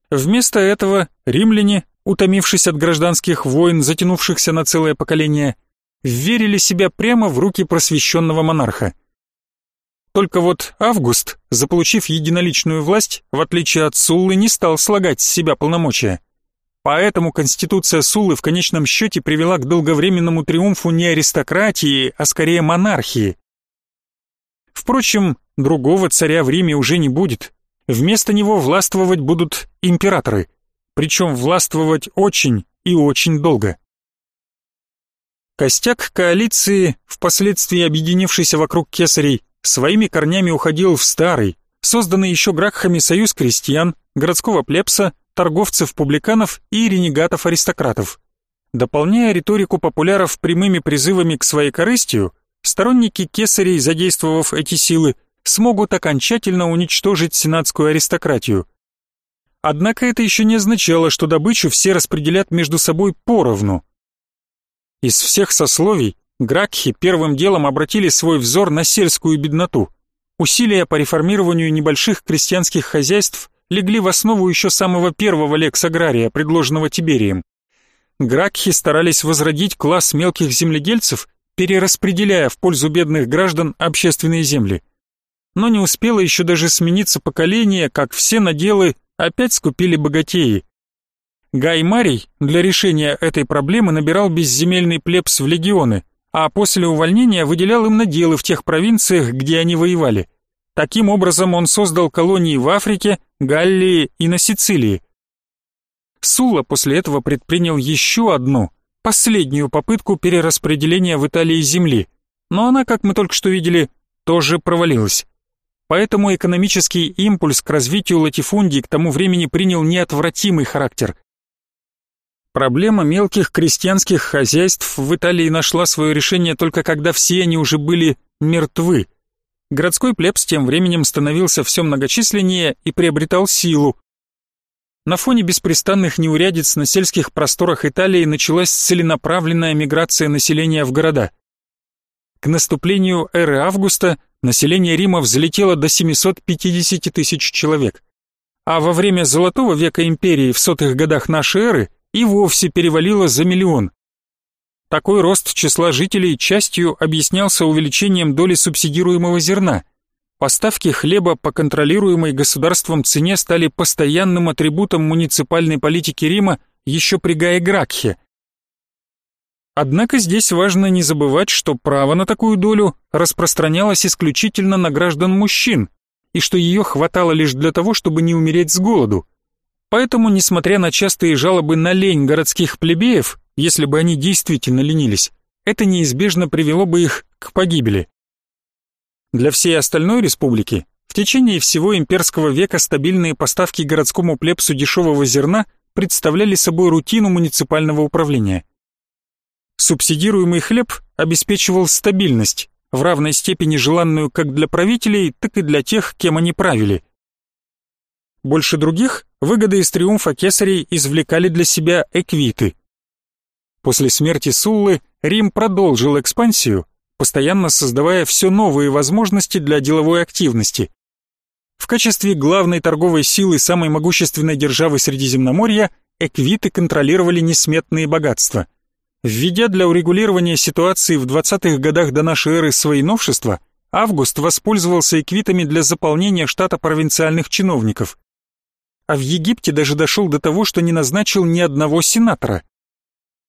Вместо этого римляне, утомившись от гражданских войн, затянувшихся на целое поколение, верили себя прямо в руки просвещенного монарха. Только вот Август, заполучив единоличную власть, в отличие от Суллы, не стал слагать с себя полномочия. Поэтому конституция Суллы в конечном счете привела к долговременному триумфу не аристократии, а скорее монархии. Впрочем, другого царя в Риме уже не будет. Вместо него властвовать будут императоры, причем властвовать очень и очень долго. Костяк коалиции, впоследствии объединившийся вокруг кесарей, своими корнями уходил в старый, созданный еще Гракхами союз крестьян, городского плебса, торговцев-публиканов и ренегатов-аристократов. Дополняя риторику популяров прямыми призывами к своей корыстию, сторонники кесарей, задействовав эти силы, смогут окончательно уничтожить сенатскую аристократию. Однако это еще не означало, что добычу все распределят между собой поровну. Из всех сословий Гракхи первым делом обратили свой взор на сельскую бедноту. Усилия по реформированию небольших крестьянских хозяйств легли в основу еще самого первого лекс агрария, предложенного Тиберием. Гракхи старались возродить класс мелких земледельцев, перераспределяя в пользу бедных граждан общественные земли. Но не успело еще даже смениться поколение, как все наделы опять скупили богатеи. Гай Марий для решения этой проблемы набирал безземельный плебс в легионы, а после увольнения выделял им наделы в тех провинциях, где они воевали. Таким образом он создал колонии в Африке, Галлии и на Сицилии. Сула после этого предпринял еще одну, последнюю попытку перераспределения в Италии земли, но она, как мы только что видели, тоже провалилась. Поэтому экономический импульс к развитию латифундий к тому времени принял неотвратимый характер. Проблема мелких крестьянских хозяйств в Италии нашла свое решение только когда все они уже были мертвы. Городской плебс тем временем становился все многочисленнее и приобретал силу. На фоне беспрестанных неурядиц на сельских просторах Италии началась целенаправленная миграция населения в города. К наступлению эры Августа население Рима взлетело до 750 тысяч человек. А во время Золотого века империи в сотых годах нашей эры и вовсе перевалило за миллион. Такой рост числа жителей частью объяснялся увеличением доли субсидируемого зерна. Поставки хлеба по контролируемой государством цене стали постоянным атрибутом муниципальной политики Рима еще при Гае Гракхе. Однако здесь важно не забывать, что право на такую долю распространялось исключительно на граждан мужчин, и что ее хватало лишь для того, чтобы не умереть с голоду. Поэтому, несмотря на частые жалобы на лень городских плебеев, если бы они действительно ленились, это неизбежно привело бы их к погибели. Для всей остальной республики в течение всего имперского века стабильные поставки городскому плебсу дешевого зерна представляли собой рутину муниципального управления. Субсидируемый хлеб обеспечивал стабильность, в равной степени желанную как для правителей, так и для тех, кем они правили. Больше других выгоды из триумфа кесарей извлекали для себя эквиты. После смерти Суллы Рим продолжил экспансию, постоянно создавая все новые возможности для деловой активности. В качестве главной торговой силы самой могущественной державы Средиземноморья эквиты контролировали несметные богатства. Введя для урегулирования ситуации в 20-х годах до нашей эры свои новшества, Август воспользовался эквитами для заполнения штата провинциальных чиновников а в Египте даже дошел до того, что не назначил ни одного сенатора.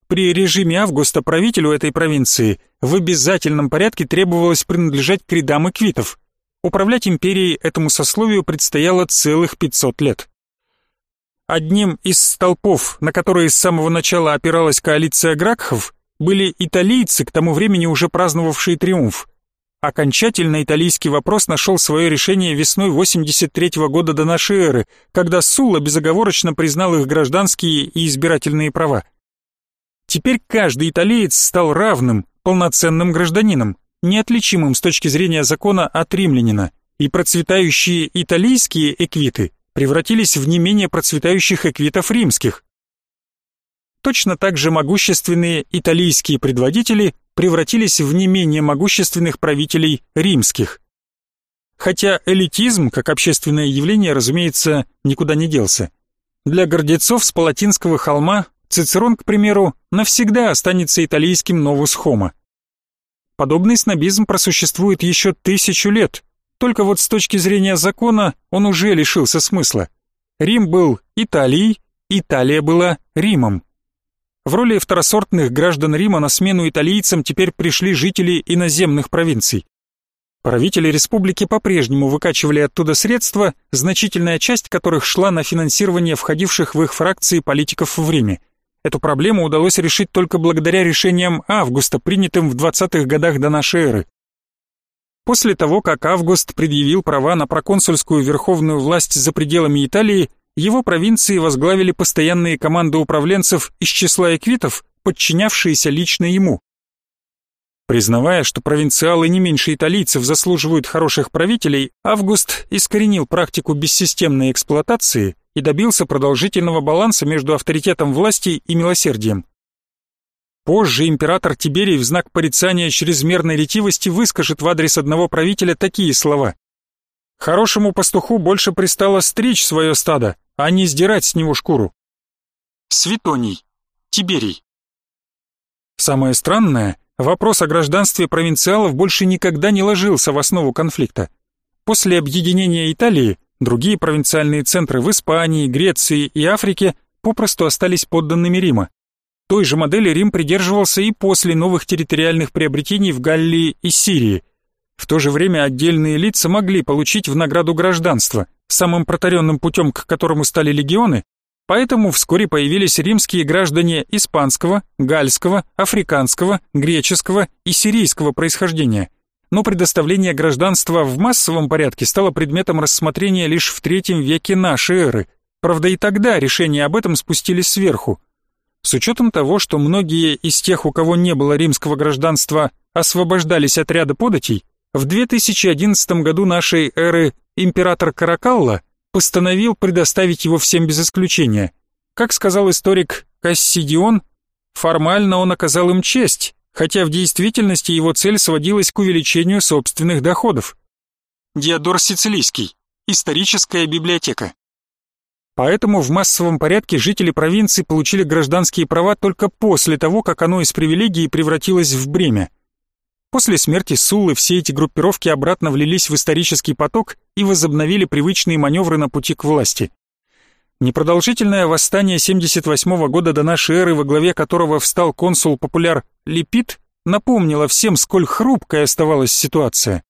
При режиме Августа правителю этой провинции в обязательном порядке требовалось принадлежать к рядам эквитов. Управлять империей этому сословию предстояло целых 500 лет. Одним из столпов, на которые с самого начала опиралась коалиция Гракхов, были италийцы, к тому времени уже праздновавшие триумф. Окончательно итальянский вопрос нашел свое решение весной 83 -го года до нашей эры, когда Сулла безоговорочно признал их гражданские и избирательные права. Теперь каждый италиец стал равным, полноценным гражданином, неотличимым с точки зрения закона от римлянина, и процветающие италийские эквиты превратились в не менее процветающих эквитов римских. Точно так же могущественные италийские предводители превратились в не менее могущественных правителей римских. Хотя элитизм, как общественное явление, разумеется, никуда не делся. Для гордецов с Палатинского холма Цицерон, к примеру, навсегда останется итальянским новус хомо. Подобный снобизм просуществует еще тысячу лет, только вот с точки зрения закона он уже лишился смысла. Рим был Италией, Италия была Римом. В роли второсортных граждан Рима на смену италийцам теперь пришли жители иноземных провинций. Правители республики по-прежнему выкачивали оттуда средства, значительная часть которых шла на финансирование входивших в их фракции политиков в Риме. Эту проблему удалось решить только благодаря решениям Августа, принятым в 20-х годах до нашей эры. После того, как Август предъявил права на проконсульскую верховную власть за пределами Италии, его провинции возглавили постоянные команды управленцев из числа эквитов, подчинявшиеся лично ему. Признавая, что провинциалы не меньше италийцев заслуживают хороших правителей, Август искоренил практику бессистемной эксплуатации и добился продолжительного баланса между авторитетом власти и милосердием. Позже император Тиберий в знак порицания чрезмерной ретивости выскажет в адрес одного правителя такие слова. «Хорошему пастуху больше пристало стричь свое стадо, а не сдирать с него шкуру». Светоний. Тиберий. Самое странное, вопрос о гражданстве провинциалов больше никогда не ложился в основу конфликта. После объединения Италии другие провинциальные центры в Испании, Греции и Африке попросту остались подданными Рима. Той же модели Рим придерживался и после новых территориальных приобретений в Галлии и Сирии. В то же время отдельные лица могли получить в награду гражданство, самым протаренным путем к которому стали легионы, поэтому вскоре появились римские граждане испанского, гальского, африканского, греческого и сирийского происхождения. Но предоставление гражданства в массовом порядке стало предметом рассмотрения лишь в третьем веке нашей эры. Правда, и тогда решения об этом спустились сверху, с учетом того, что многие из тех, у кого не было римского гражданства, освобождались от ряда податей, в 2011 году нашей эры император Каракалла постановил предоставить его всем без исключения. Как сказал историк Кассидион, формально он оказал им честь, хотя в действительности его цель сводилась к увеличению собственных доходов. Диодор Сицилийский. Историческая библиотека. Поэтому в массовом порядке жители провинции получили гражданские права только после того, как оно из привилегии превратилось в бремя. После смерти Суллы все эти группировки обратно влились в исторический поток и возобновили привычные маневры на пути к власти. Непродолжительное восстание 78 года до нашей эры, во главе которого встал консул-популяр Лепит, напомнило всем, сколь хрупкой оставалась ситуация.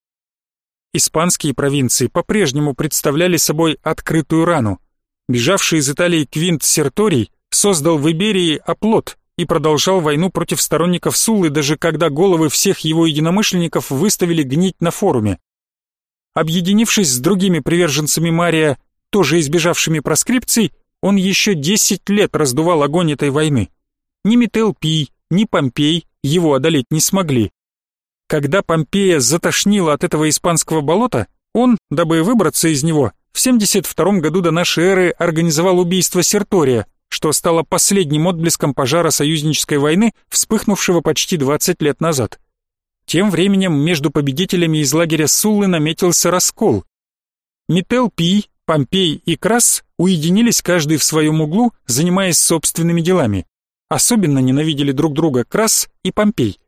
Испанские провинции по-прежнему представляли собой открытую рану – Бежавший из Италии Квинт Серторий создал в Иберии оплот и продолжал войну против сторонников Суллы, даже когда головы всех его единомышленников выставили гнить на форуме. Объединившись с другими приверженцами Мария, тоже избежавшими проскрипций, он еще 10 лет раздувал огонь этой войны. Ни Метелпий, ни Помпей его одолеть не смогли. Когда Помпея затошнила от этого испанского болота, он, дабы выбраться из него, в 72 году до нашей эры организовал убийство Сертория, что стало последним отблеском пожара союзнической войны, вспыхнувшего почти 20 лет назад. Тем временем между победителями из лагеря Суллы наметился раскол. Метел Пий, Помпей и Крас уединились каждый в своем углу, занимаясь собственными делами. Особенно ненавидели друг друга Крас и Помпей –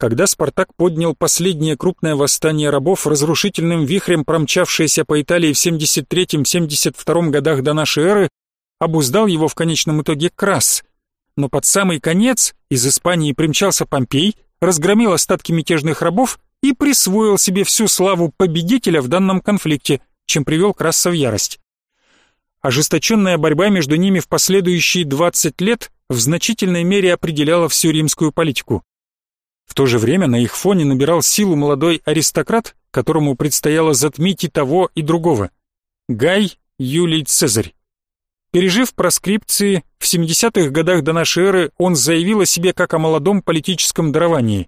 когда Спартак поднял последнее крупное восстание рабов, разрушительным вихрем промчавшееся по Италии в 73-72 годах до нашей эры, обуздал его в конечном итоге Крас. Но под самый конец из Испании примчался Помпей, разгромил остатки мятежных рабов и присвоил себе всю славу победителя в данном конфликте, чем привел Краса в ярость. Ожесточенная борьба между ними в последующие 20 лет в значительной мере определяла всю римскую политику. В то же время на их фоне набирал силу молодой аристократ, которому предстояло затмить и того, и другого. Гай Юлий Цезарь. Пережив проскрипции, в 70-х годах до нашей эры он заявил о себе как о молодом политическом даровании.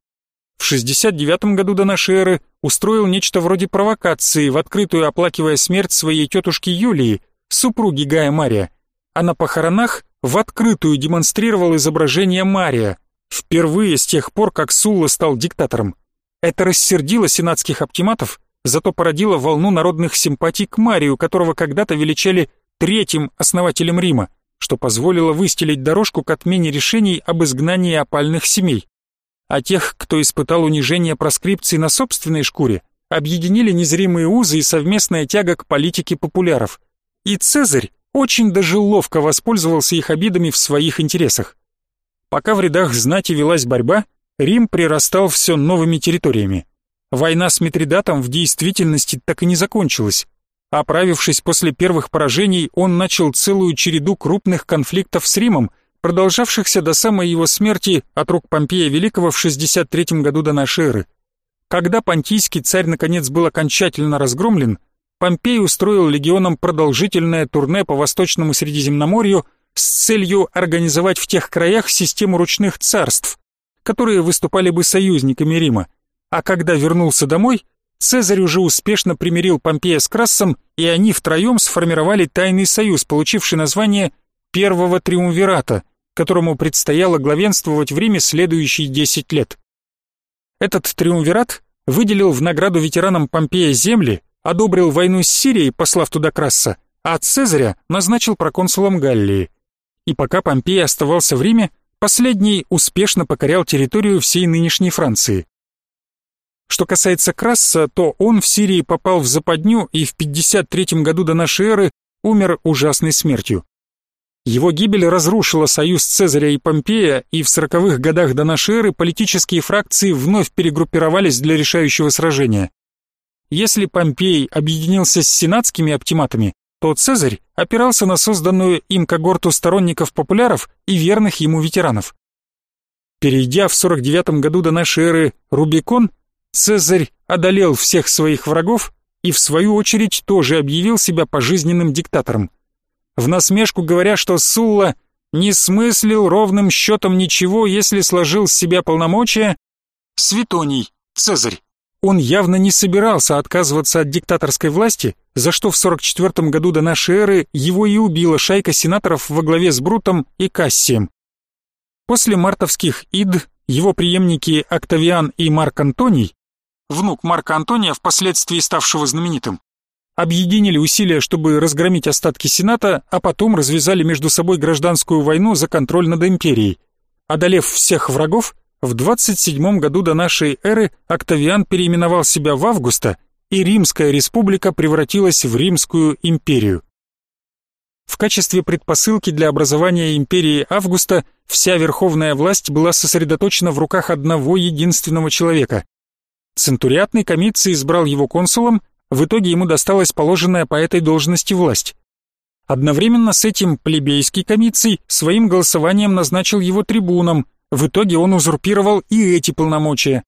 В 69 году до нашей эры устроил нечто вроде провокации, в открытую оплакивая смерть своей тетушки Юлии, супруги Гая Мария, а на похоронах в открытую демонстрировал изображение Мария, Впервые с тех пор, как Сулла стал диктатором. Это рассердило сенатских оптиматов, зато породило волну народных симпатий к Марию, которого когда-то величали третьим основателем Рима, что позволило выстелить дорожку к отмене решений об изгнании опальных семей. А тех, кто испытал унижение проскрипции на собственной шкуре, объединили незримые узы и совместная тяга к политике популяров. И Цезарь очень даже ловко воспользовался их обидами в своих интересах. Пока в рядах знати велась борьба, Рим прирастал все новыми территориями. Война с Митридатом в действительности так и не закончилась. Оправившись после первых поражений, он начал целую череду крупных конфликтов с Римом, продолжавшихся до самой его смерти от рук Помпея Великого в 63 году до нашей эры. Когда понтийский царь наконец был окончательно разгромлен, Помпей устроил легионам продолжительное турне по Восточному Средиземноморью с целью организовать в тех краях систему ручных царств, которые выступали бы союзниками Рима. А когда вернулся домой, Цезарь уже успешно примирил Помпея с Крассом, и они втроем сформировали тайный союз, получивший название Первого Триумвирата, которому предстояло главенствовать в Риме следующие 10 лет. Этот Триумвират выделил в награду ветеранам Помпея земли, одобрил войну с Сирией, послав туда Красса, а Цезаря назначил проконсулом Галлии. И пока Помпей оставался в Риме, последний успешно покорял территорию всей нынешней Франции. Что касается Красса, то он в Сирии попал в западню и в 53 году до нашей эры умер ужасной смертью. Его гибель разрушила союз Цезаря и Помпея, и в сороковых годах до нашей эры политические фракции вновь перегруппировались для решающего сражения. Если Помпей объединился с сенатскими оптиматами, то Цезарь опирался на созданную им когорту сторонников-популяров и верных ему ветеранов. Перейдя в 49 году до нашей эры Рубикон, Цезарь одолел всех своих врагов и в свою очередь тоже объявил себя пожизненным диктатором. В насмешку говоря, что Сулла не смыслил ровным счетом ничего, если сложил с себя полномочия, Светоний, Цезарь. Он явно не собирался отказываться от диктаторской власти, за что в 44 году до нашей эры его и убила шайка сенаторов во главе с Брутом и Кассием. После мартовских ид его преемники Октавиан и Марк Антоний внук Марка Антония, впоследствии ставшего знаменитым, объединили усилия, чтобы разгромить остатки Сената, а потом развязали между собой гражданскую войну за контроль над империей. Одолев всех врагов, в 27 году до нашей эры Октавиан переименовал себя в Августа, и Римская республика превратилась в Римскую империю. В качестве предпосылки для образования империи Августа вся верховная власть была сосредоточена в руках одного единственного человека Центуриатный комиций избрал его консулом, в итоге ему досталась положенная по этой должности власть. Одновременно с этим плебейский комиций своим голосованием назначил его трибуном, в итоге он узурпировал и эти полномочия.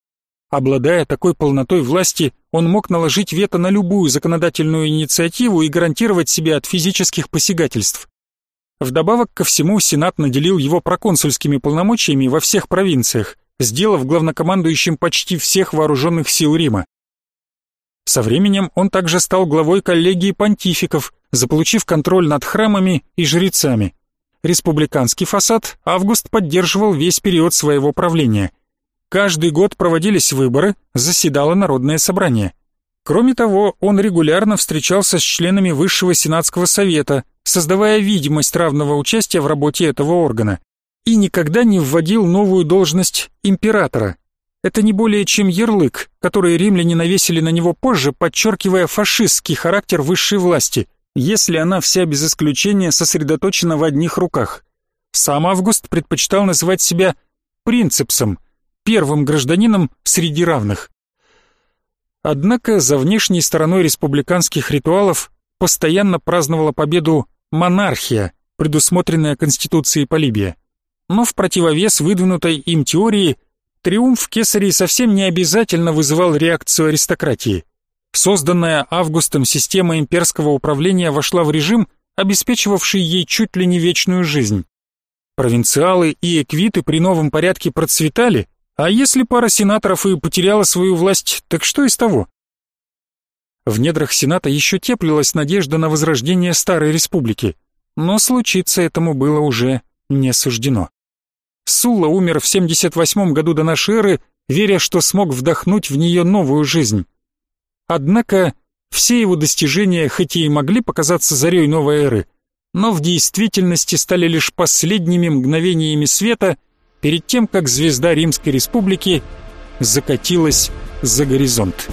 Обладая такой полнотой власти, он мог наложить вето на любую законодательную инициативу и гарантировать себе от физических посягательств. Вдобавок ко всему, Сенат наделил его проконсульскими полномочиями во всех провинциях, сделав главнокомандующим почти всех вооруженных сил Рима. Со временем он также стал главой коллегии понтификов, заполучив контроль над храмами и жрецами. Республиканский фасад Август поддерживал весь период своего правления. Каждый год проводились выборы, заседало народное собрание. Кроме того, он регулярно встречался с членами Высшего Сенатского Совета, создавая видимость равного участия в работе этого органа и никогда не вводил новую должность императора. Это не более чем ярлык, который римляне навесили на него позже, подчеркивая фашистский характер высшей власти, если она вся без исключения сосредоточена в одних руках. Сам Август предпочитал называть себя принципсом, первым гражданином среди равных. Однако за внешней стороной республиканских ритуалов постоянно праздновала победу монархия, предусмотренная Конституцией Полибия но в противовес выдвинутой им теории триумф Кесарей совсем не обязательно вызывал реакцию аристократии. Созданная Августом система имперского управления вошла в режим, обеспечивавший ей чуть ли не вечную жизнь. Провинциалы и эквиты при новом порядке процветали, а если пара сенаторов и потеряла свою власть, так что из того? В недрах Сената еще теплилась надежда на возрождение Старой Республики, но случиться этому было уже не суждено. Сулла умер в 78 году до нашей эры, веря, что смог вдохнуть в нее новую жизнь. Однако все его достижения хоть и могли показаться зарей новой эры, но в действительности стали лишь последними мгновениями света перед тем, как звезда Римской Республики закатилась за горизонт.